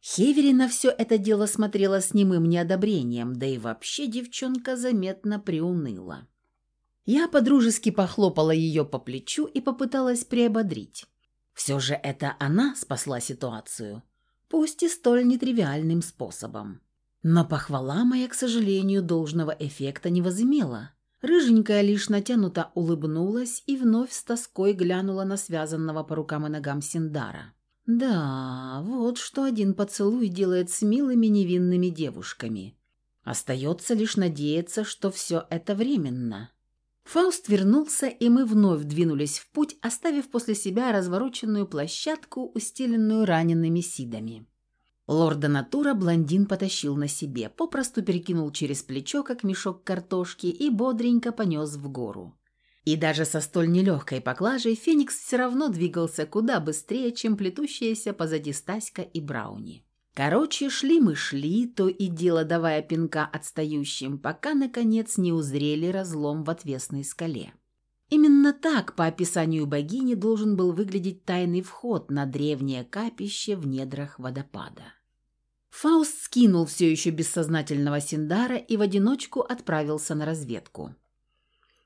Хевери на все это дело смотрела с немым неодобрением, да и вообще девчонка заметно приуныла. Я подружески похлопала ее по плечу и попыталась приободрить. Все же это она спасла ситуацию, пусть и столь нетривиальным способом. Но похвала моя, к сожалению, должного эффекта не возымела. Рыженькая лишь натянуто улыбнулась и вновь с тоской глянула на связанного по рукам и ногам Синдара. Да, вот что один поцелуй делает с милыми невинными девушками. Остается лишь надеяться, что все это временно. Фауст вернулся, и мы вновь двинулись в путь, оставив после себя развороченную площадку, устеленную ранеными сидами. Лорда Натура блондин потащил на себе, попросту перекинул через плечо, как мешок картошки, и бодренько понес в гору. И даже со столь нелегкой поклажей Феникс все равно двигался куда быстрее, чем плетущиеся позади Стаська и Брауни. Короче, шли мы шли, то и дело давая пинка отстающим, пока, наконец, не узрели разлом в отвесной скале. Именно так, по описанию богини, должен был выглядеть тайный вход на древнее капище в недрах водопада. Фауст скинул все еще бессознательного Синдара и в одиночку отправился на разведку.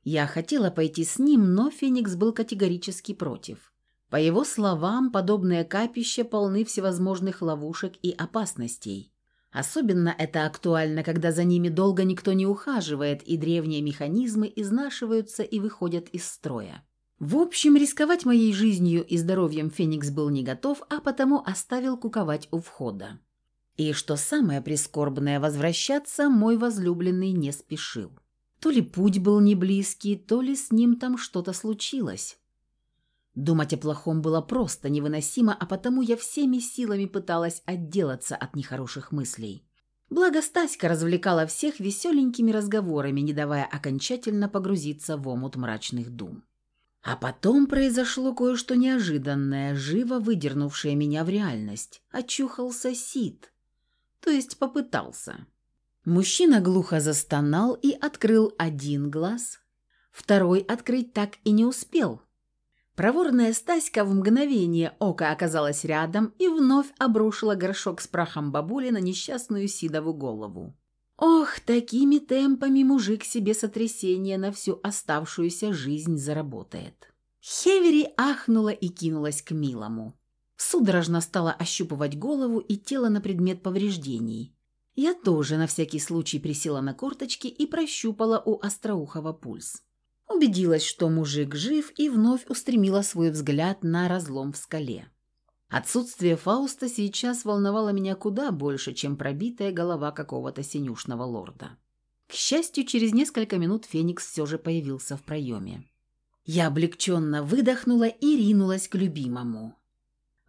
Я хотела пойти с ним, но Феникс был категорически против. По его словам, подобные капища полны всевозможных ловушек и опасностей. Особенно это актуально, когда за ними долго никто не ухаживает, и древние механизмы изнашиваются и выходят из строя. В общем, рисковать моей жизнью и здоровьем Феникс был не готов, а потому оставил куковать у входа. И что самое прискорбное, возвращаться мой возлюбленный не спешил. То ли путь был не близкий, то ли с ним там что-то случилось. Думать о плохом было просто невыносимо, а потому я всеми силами пыталась отделаться от нехороших мыслей. Благо Стаська развлекала всех веселенькими разговорами, не давая окончательно погрузиться в омут мрачных дум. А потом произошло кое-что неожиданное, живо выдернувшее меня в реальность. Очухался Сид то есть попытался. Мужчина глухо застонал и открыл один глаз, второй открыть так и не успел. Проворная Стаська в мгновение ока оказалась рядом и вновь обрушила горшок с прахом бабули на несчастную Сидову голову. Ох, такими темпами мужик себе сотрясение на всю оставшуюся жизнь заработает. Хевери ахнула и кинулась к милому. Судорожно стала ощупывать голову и тело на предмет повреждений. Я тоже на всякий случай присела на корточки и прощупала у Остроухова пульс. Убедилась, что мужик жив, и вновь устремила свой взгляд на разлом в скале. Отсутствие Фауста сейчас волновало меня куда больше, чем пробитая голова какого-то синюшного лорда. К счастью, через несколько минут Феникс все же появился в проеме. Я облегченно выдохнула и ринулась к любимому.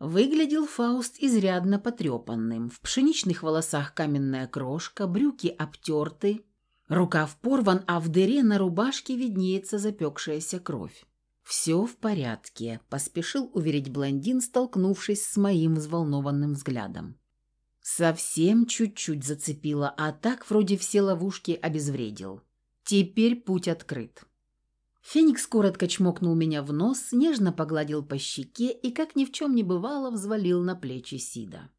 Выглядел Фауст изрядно потрепанным. В пшеничных волосах каменная крошка, брюки обтерты, рукав порван, а в дыре на рубашке виднеется запекшаяся кровь. «Все в порядке», – поспешил уверить блондин, столкнувшись с моим взволнованным взглядом. Совсем чуть-чуть зацепило, а так вроде все ловушки обезвредил. Теперь путь открыт. Феникс коротко чмокнул меня в нос, нежно погладил по щеке и, как ни в чем не бывало, взвалил на плечи Сида.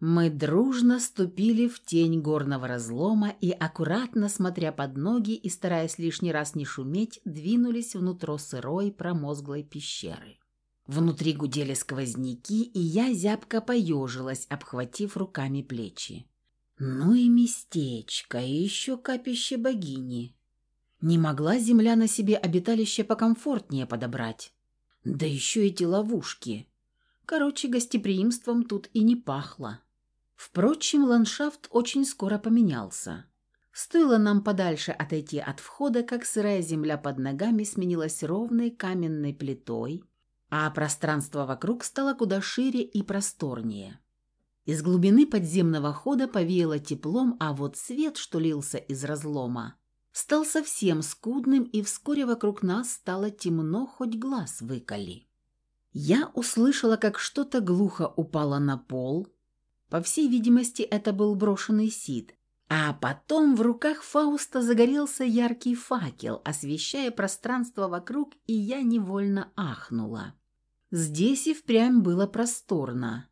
Мы дружно ступили в тень горного разлома и, аккуратно смотря под ноги и стараясь лишний раз не шуметь, двинулись внутрь сырой промозглой пещеры. Внутри гудели сквозняки, и я зябко поежилась, обхватив руками плечи. Ну и местечко, и еще капище богини. Не могла земля на себе обиталище покомфортнее подобрать. Да еще эти ловушки. Короче, гостеприимством тут и не пахло. Впрочем, ландшафт очень скоро поменялся. Стоило нам подальше отойти от входа, как сырая земля под ногами сменилась ровной каменной плитой, а пространство вокруг стало куда шире и просторнее. Из глубины подземного хода повеяло теплом, а вот свет, что лился из разлома, стал совсем скудным, и вскоре вокруг нас стало темно, хоть глаз выколи. Я услышала, как что-то глухо упало на пол. По всей видимости, это был брошенный сид. А потом в руках Фауста загорелся яркий факел, освещая пространство вокруг, и я невольно ахнула. Здесь и впрямь было просторно.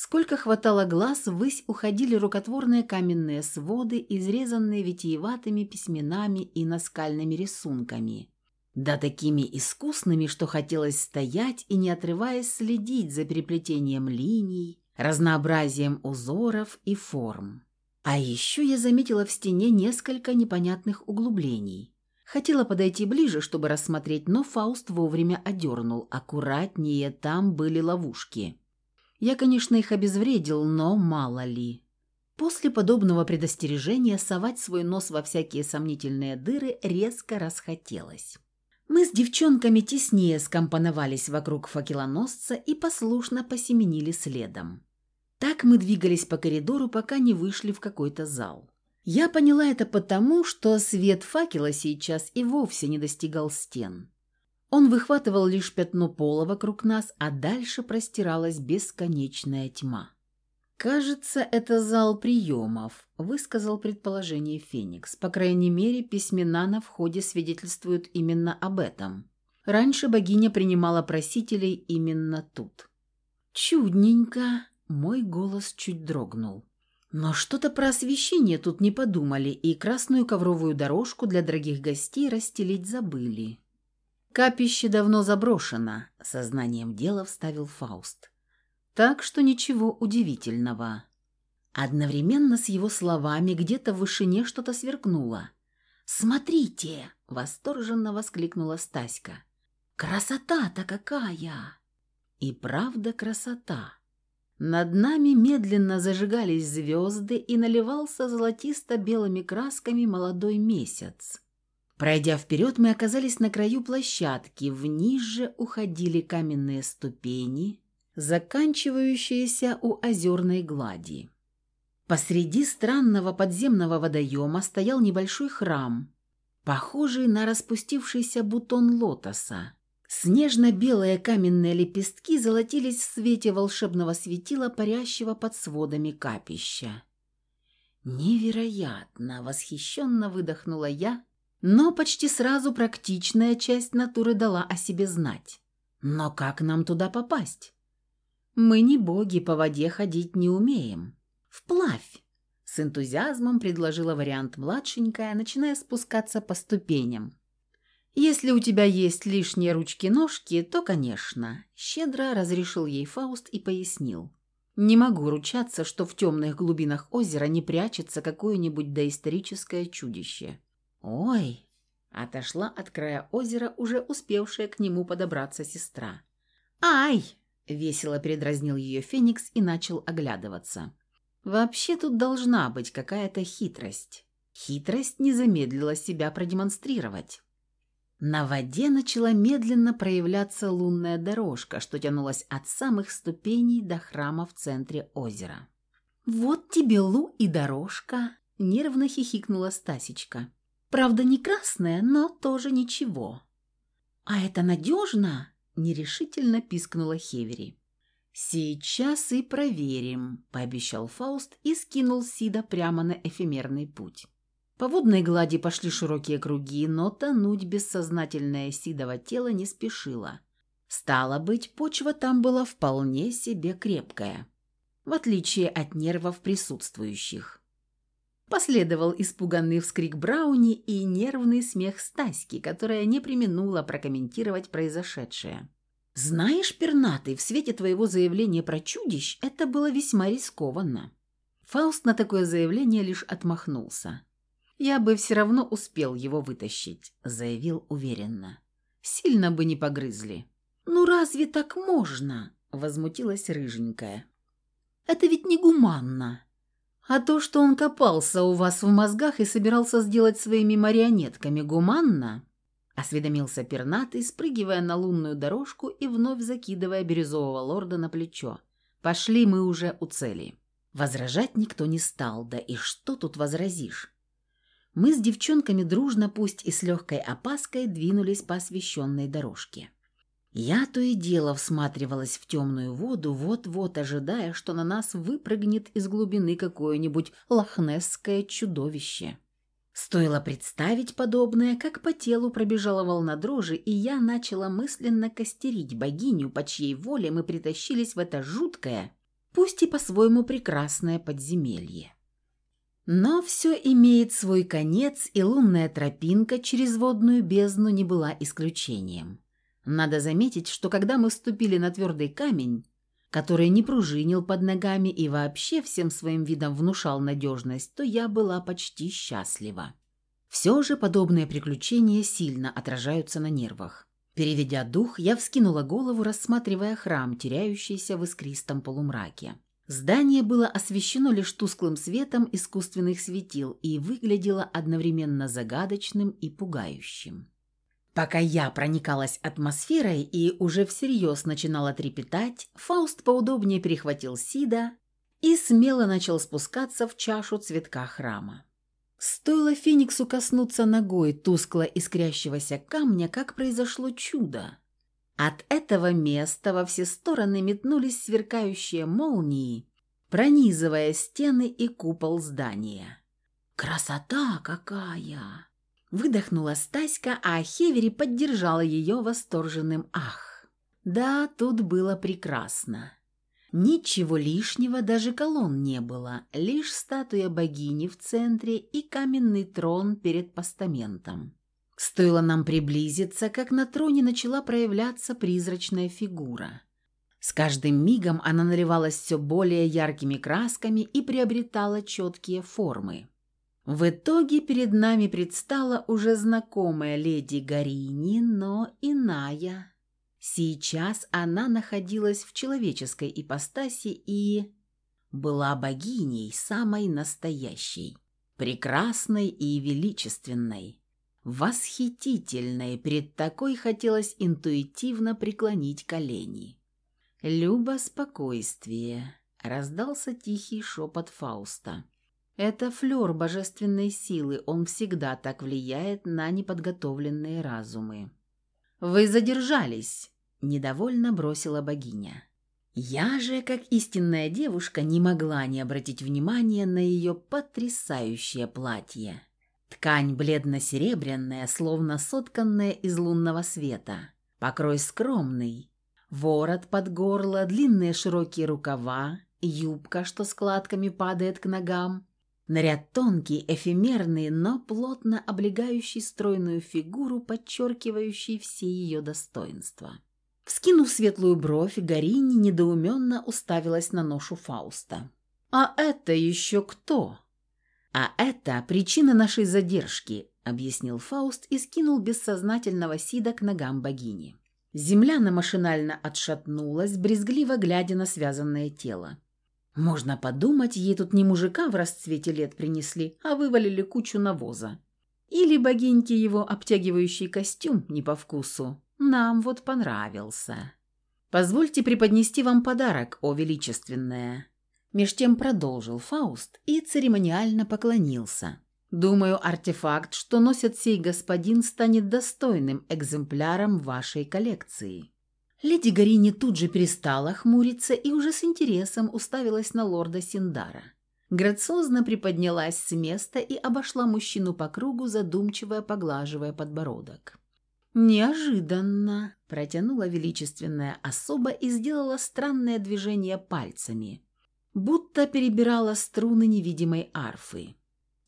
Сколько хватало глаз, ввысь уходили рукотворные каменные своды, изрезанные витиеватыми письменами и наскальными рисунками. Да такими искусными, что хотелось стоять и, не отрываясь, следить за переплетением линий, разнообразием узоров и форм. А еще я заметила в стене несколько непонятных углублений. Хотела подойти ближе, чтобы рассмотреть, но Фауст вовремя одернул. Аккуратнее, там были ловушки. Я, конечно, их обезвредил, но мало ли. После подобного предостережения совать свой нос во всякие сомнительные дыры резко расхотелось. Мы с девчонками теснее скомпоновались вокруг факелоносца и послушно посеменили следом. Так мы двигались по коридору, пока не вышли в какой-то зал. Я поняла это потому, что свет факела сейчас и вовсе не достигал стен. Он выхватывал лишь пятно пола вокруг нас, а дальше простиралась бесконечная тьма. «Кажется, это зал приемов», – высказал предположение Феникс. По крайней мере, письмена на входе свидетельствуют именно об этом. Раньше богиня принимала просителей именно тут. «Чудненько», – мой голос чуть дрогнул. Но что-то про освещение тут не подумали, и красную ковровую дорожку для дорогих гостей расстелить забыли. «Капище давно заброшено», — сознанием дела вставил Фауст. «Так что ничего удивительного». Одновременно с его словами где-то в вышине что-то сверкнуло. «Смотрите!» — восторженно воскликнула Стаська. «Красота-то какая!» И правда красота. Над нами медленно зажигались звезды и наливался золотисто-белыми красками молодой месяц. Пройдя вперед, мы оказались на краю площадки, вниз же уходили каменные ступени, заканчивающиеся у озерной глади. Посреди странного подземного водоема стоял небольшой храм, похожий на распустившийся бутон лотоса. Снежно-белые каменные лепестки золотились в свете волшебного светила, парящего под сводами капища. «Невероятно!» — восхищенно выдохнула я, но почти сразу практичная часть натуры дала о себе знать. «Но как нам туда попасть?» «Мы не боги, по воде ходить не умеем. Вплавь!» С энтузиазмом предложила вариант младшенькая, начиная спускаться по ступеням. «Если у тебя есть лишние ручки-ножки, то, конечно», – щедро разрешил ей Фауст и пояснил. «Не могу ручаться, что в темных глубинах озера не прячется какое-нибудь доисторическое чудище». «Ой!» – отошла от края озера, уже успевшая к нему подобраться сестра. «Ай!» – весело передразнил ее Феникс и начал оглядываться. «Вообще тут должна быть какая-то хитрость». Хитрость не замедлила себя продемонстрировать. На воде начала медленно проявляться лунная дорожка, что тянулась от самых ступеней до храма в центре озера. «Вот тебе лу и дорожка!» – нервно хихикнула Стасечка. «Правда, не красная, но тоже ничего». «А это надежно?» – нерешительно пискнула Хевери. «Сейчас и проверим», – пообещал Фауст и скинул Сида прямо на эфемерный путь. По водной глади пошли широкие круги, но тонуть бессознательное сидово тело не спешило. Стало быть, почва там была вполне себе крепкая, в отличие от нервов присутствующих. Последовал испуганный вскрик Брауни и нервный смех Стаськи, которая не применула прокомментировать произошедшее. «Знаешь, пернатый, в свете твоего заявления про чудищ это было весьма рискованно». Фауст на такое заявление лишь отмахнулся. «Я бы все равно успел его вытащить», — заявил уверенно. «Сильно бы не погрызли». «Ну разве так можно?» — возмутилась рыженькая. «Это ведь не гуманно. А то, что он копался у вас в мозгах и собирался сделать своими марионетками, гуманно?» Осведомился пернатый, спрыгивая на лунную дорожку и вновь закидывая бирюзового лорда на плечо. «Пошли мы уже у цели». Возражать никто не стал, да и что тут возразишь? мы с девчонками дружно, пусть и с легкой опаской, двинулись по освещенной дорожке. Я то и дело всматривалась в темную воду, вот-вот ожидая, что на нас выпрыгнет из глубины какое-нибудь лохнесское чудовище. Стоило представить подобное, как по телу пробежала волна дрожи, и я начала мысленно костерить богиню, по чьей воле мы притащились в это жуткое, пусть и по-своему прекрасное подземелье. Но все имеет свой конец, и лунная тропинка через водную бездну не была исключением. Надо заметить, что когда мы вступили на твердый камень, который не пружинил под ногами и вообще всем своим видом внушал надежность, то я была почти счастлива. Все же подобные приключения сильно отражаются на нервах. Переведя дух, я вскинула голову, рассматривая храм, теряющийся в искристом полумраке. Здание было освещено лишь тусклым светом искусственных светил и выглядело одновременно загадочным и пугающим. Пока я проникалась атмосферой и уже всерьез начинала трепетать, Фауст поудобнее перехватил Сида и смело начал спускаться в чашу цветка храма. Стоило Фениксу коснуться ногой тускло искрящегося камня, как произошло чудо. От этого места во все стороны метнулись сверкающие молнии, пронизывая стены и купол здания. «Красота какая!» Выдохнула Стаська, а Хевери поддержала ее восторженным «ах». Да, тут было прекрасно. Ничего лишнего, даже колонн не было, лишь статуя богини в центре и каменный трон перед постаментом. Стоило нам приблизиться, как на троне начала проявляться призрачная фигура. С каждым мигом она наливалась все более яркими красками и приобретала четкие формы. В итоге перед нами предстала уже знакомая леди Гарини, но иная. Сейчас она находилась в человеческой ипостаси и... была богиней самой настоящей, прекрасной и величественной, восхитительной, перед такой хотелось интуитивно преклонить колени. «Люба, спокойствие!» — раздался тихий шепот Фауста. Это флёр божественной силы, он всегда так влияет на неподготовленные разумы. «Вы задержались», – недовольно бросила богиня. Я же, как истинная девушка, не могла не обратить внимания на ее потрясающее платье. Ткань бледно-серебряная, словно сотканная из лунного света. Покрой скромный. Ворот под горло, длинные широкие рукава, юбка, что складками падает к ногам, Наряд тонкий, эфемерный, но плотно облегающий стройную фигуру, подчеркивающий все ее достоинства. Вскинув светлую бровь, Гарини недоуменно уставилась на ношу Фауста. «А это еще кто?» «А это причина нашей задержки», — объяснил Фауст и скинул бессознательного Сида к ногам богини. Земляна машинально отшатнулась, брезгливо глядя на связанное тело. Можно подумать, ей тут не мужика в расцвете лет принесли, а вывалили кучу навоза. Или богиньке его обтягивающий костюм не по вкусу. Нам вот понравился. Позвольте преподнести вам подарок, о величественное. Меж тем продолжил Фауст и церемониально поклонился. Думаю, артефакт, что носит сей господин, станет достойным экземпляром вашей коллекции. Леди Гарини тут же перестала хмуриться и уже с интересом уставилась на лорда Синдара. Грациозно приподнялась с места и обошла мужчину по кругу, задумчиво поглаживая подбородок. «Неожиданно!» – протянула величественная особа и сделала странное движение пальцами, будто перебирала струны невидимой арфы.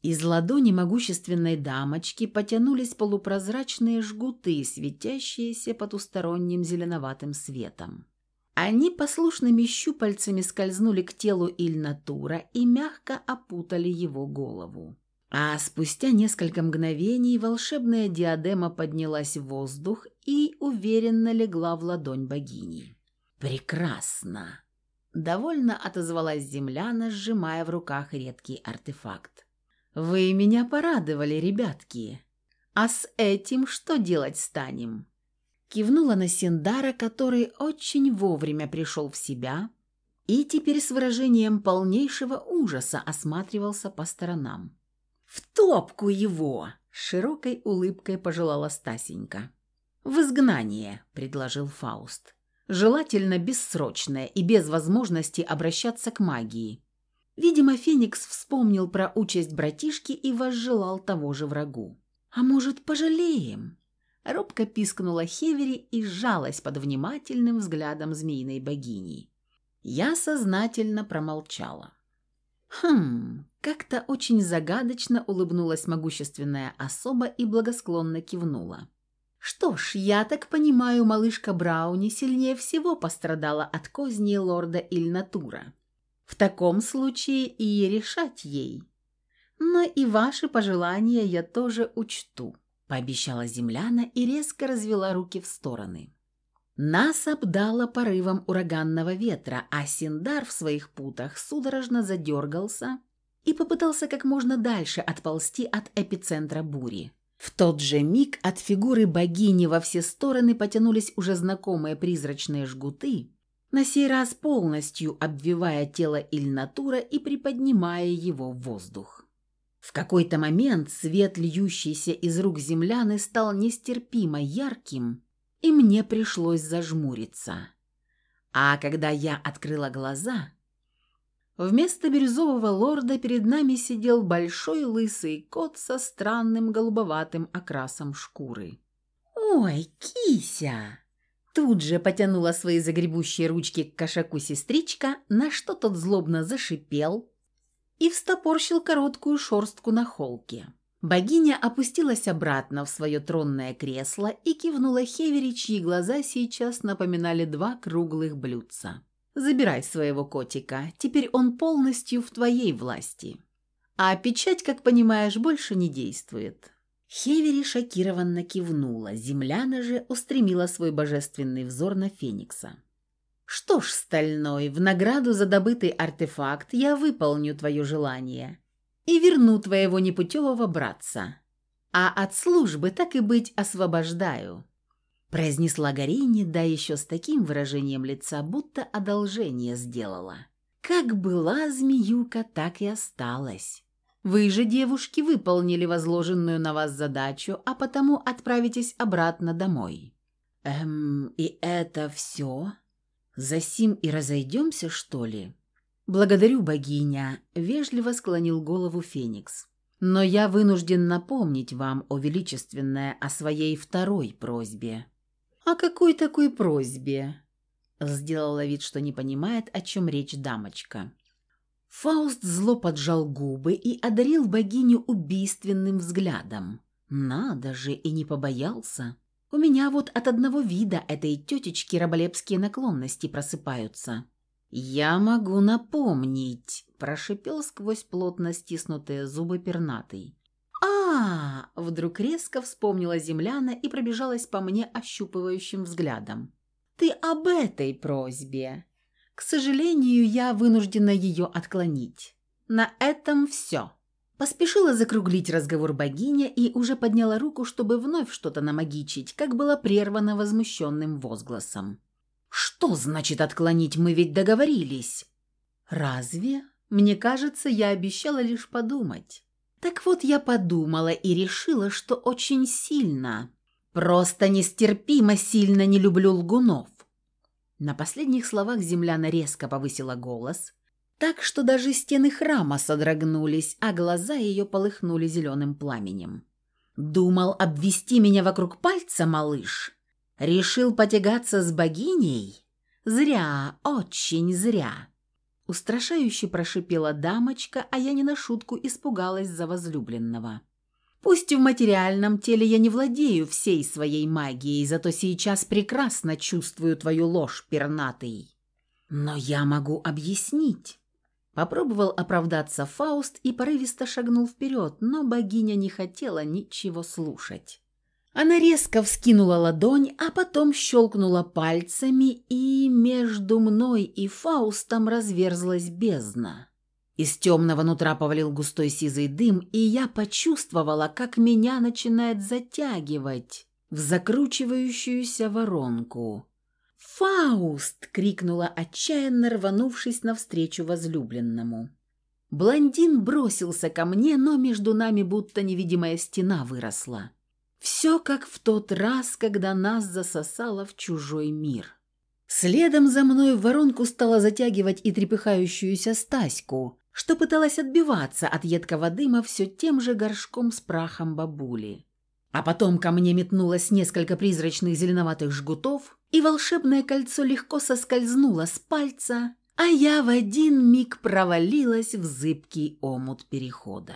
Из ладони могущественной дамочки потянулись полупрозрачные жгуты, светящиеся потусторонним зеленоватым светом. Они послушными щупальцами скользнули к телу Ильнатура и мягко опутали его голову. А спустя несколько мгновений волшебная диадема поднялась в воздух и уверенно легла в ладонь богини. «Прекрасно!» – довольно отозвалась земляна, сжимая в руках редкий артефакт. «Вы меня порадовали, ребятки. А с этим что делать станем?» Кивнула на Синдара, который очень вовремя пришел в себя и теперь с выражением полнейшего ужаса осматривался по сторонам. «В топку его!» – широкой улыбкой пожелала Стасенька. «В изгнание», – предложил Фауст. «Желательно бессрочное и без возможности обращаться к магии. Видимо, Феникс вспомнил про участь братишки и возжелал того же врагу. «А может, пожалеем?» Робко пискнула Хевери и сжалась под внимательным взглядом змеиной богини. Я сознательно промолчала. «Хм...» Как-то очень загадочно улыбнулась могущественная особа и благосклонно кивнула. «Что ж, я так понимаю, малышка Брауни сильнее всего пострадала от козней лорда Ильнатура. В таком случае и решать ей. Но и ваши пожелания я тоже учту. пообещала земляна и резко развела руки в стороны. Нас обдало порывом ураганного ветра, а Синдар в своих путах судорожно задергался и попытался как можно дальше отползти от эпицентра бури. В тот же миг от фигуры богини во все стороны потянулись уже знакомые призрачные жгуты, на сей раз полностью обвивая тело Ильнатура и приподнимая его в воздух. В какой-то момент свет, льющийся из рук земляны, стал нестерпимо ярким, и мне пришлось зажмуриться. А когда я открыла глаза, вместо бирюзового лорда перед нами сидел большой лысый кот со странным голубоватым окрасом шкуры. «Ой, кися!» Тут же потянула свои загребущие ручки к кошаку сестричка, на что тот злобно зашипел и встопорщил короткую шорстку на холке. Богиня опустилась обратно в свое тронное кресло и кивнула Хевери, чьи глаза сейчас напоминали два круглых блюдца. «Забирай своего котика, теперь он полностью в твоей власти. А печать, как понимаешь, больше не действует. Хевери шокированно кивнула, земляна же устремила свой божественный взор на Феникса. «Что ж, Стальной, в награду за добытый артефакт я выполню твое желание и верну твоего непутевого братца, а от службы, так и быть, освобождаю», произнесла Горини, да еще с таким выражением лица, будто одолжение сделала. «Как была змеюка, так и осталась». Вы же, девушки, выполнили возложенную на вас задачу, а потому отправитесь обратно домой». «Эм, и это все? Засим и разойдемся, что ли?» «Благодарю, богиня», — вежливо склонил голову Феникс. «Но я вынужден напомнить вам, о величественное, о своей второй просьбе». «О какой такой просьбе?» Сделала вид, что не понимает, о чем речь дамочка. Фауст зло поджал губы и одарил богиню убийственным взглядом. Надо же, и не побоялся. У меня вот от одного вида этой тетечки раболепские наклонности просыпаются. «Я могу напомнить», – прошипел сквозь плотно стиснутые зубы пернатый. а, -а, -а Вдруг резко вспомнила земляна и пробежалась по мне ощупывающим взглядом. «Ты об этой просьбе!» К сожалению, я вынуждена ее отклонить. На этом все. Поспешила закруглить разговор богиня и уже подняла руку, чтобы вновь что-то намагичить, как было прервано возмущенным возгласом. «Что значит отклонить? Мы ведь договорились!» «Разве? Мне кажется, я обещала лишь подумать». Так вот я подумала и решила, что очень сильно, просто нестерпимо сильно не люблю лгунов. На последних словах земляна резко повысила голос, так что даже стены храма содрогнулись, а глаза ее полыхнули зеленым пламенем. «Думал обвести меня вокруг пальца, малыш? Решил потягаться с богиней? Зря, очень зря!» Устрашающе прошипела дамочка, а я не на шутку испугалась за возлюбленного. Пусть в материальном теле я не владею всей своей магией, зато сейчас прекрасно чувствую твою ложь, пернатый. Но я могу объяснить. Попробовал оправдаться Фауст и порывисто шагнул вперед, но богиня не хотела ничего слушать. Она резко вскинула ладонь, а потом щелкнула пальцами, и между мной и Фаустом разверзлась бездна. Из темного нутра повалил густой сизый дым, и я почувствовала, как меня начинает затягивать в закручивающуюся воронку. «Фауст!» — крикнула отчаянно, рванувшись навстречу возлюбленному. Блондин бросился ко мне, но между нами будто невидимая стена выросла. Все как в тот раз, когда нас засосало в чужой мир. Следом за мной в воронку стала затягивать и трепыхающуюся Стаську, что пыталась отбиваться от едкого дыма все тем же горшком с прахом бабули. А потом ко мне метнулось несколько призрачных зеленоватых жгутов, и волшебное кольцо легко соскользнуло с пальца, а я в один миг провалилась в зыбкий омут перехода.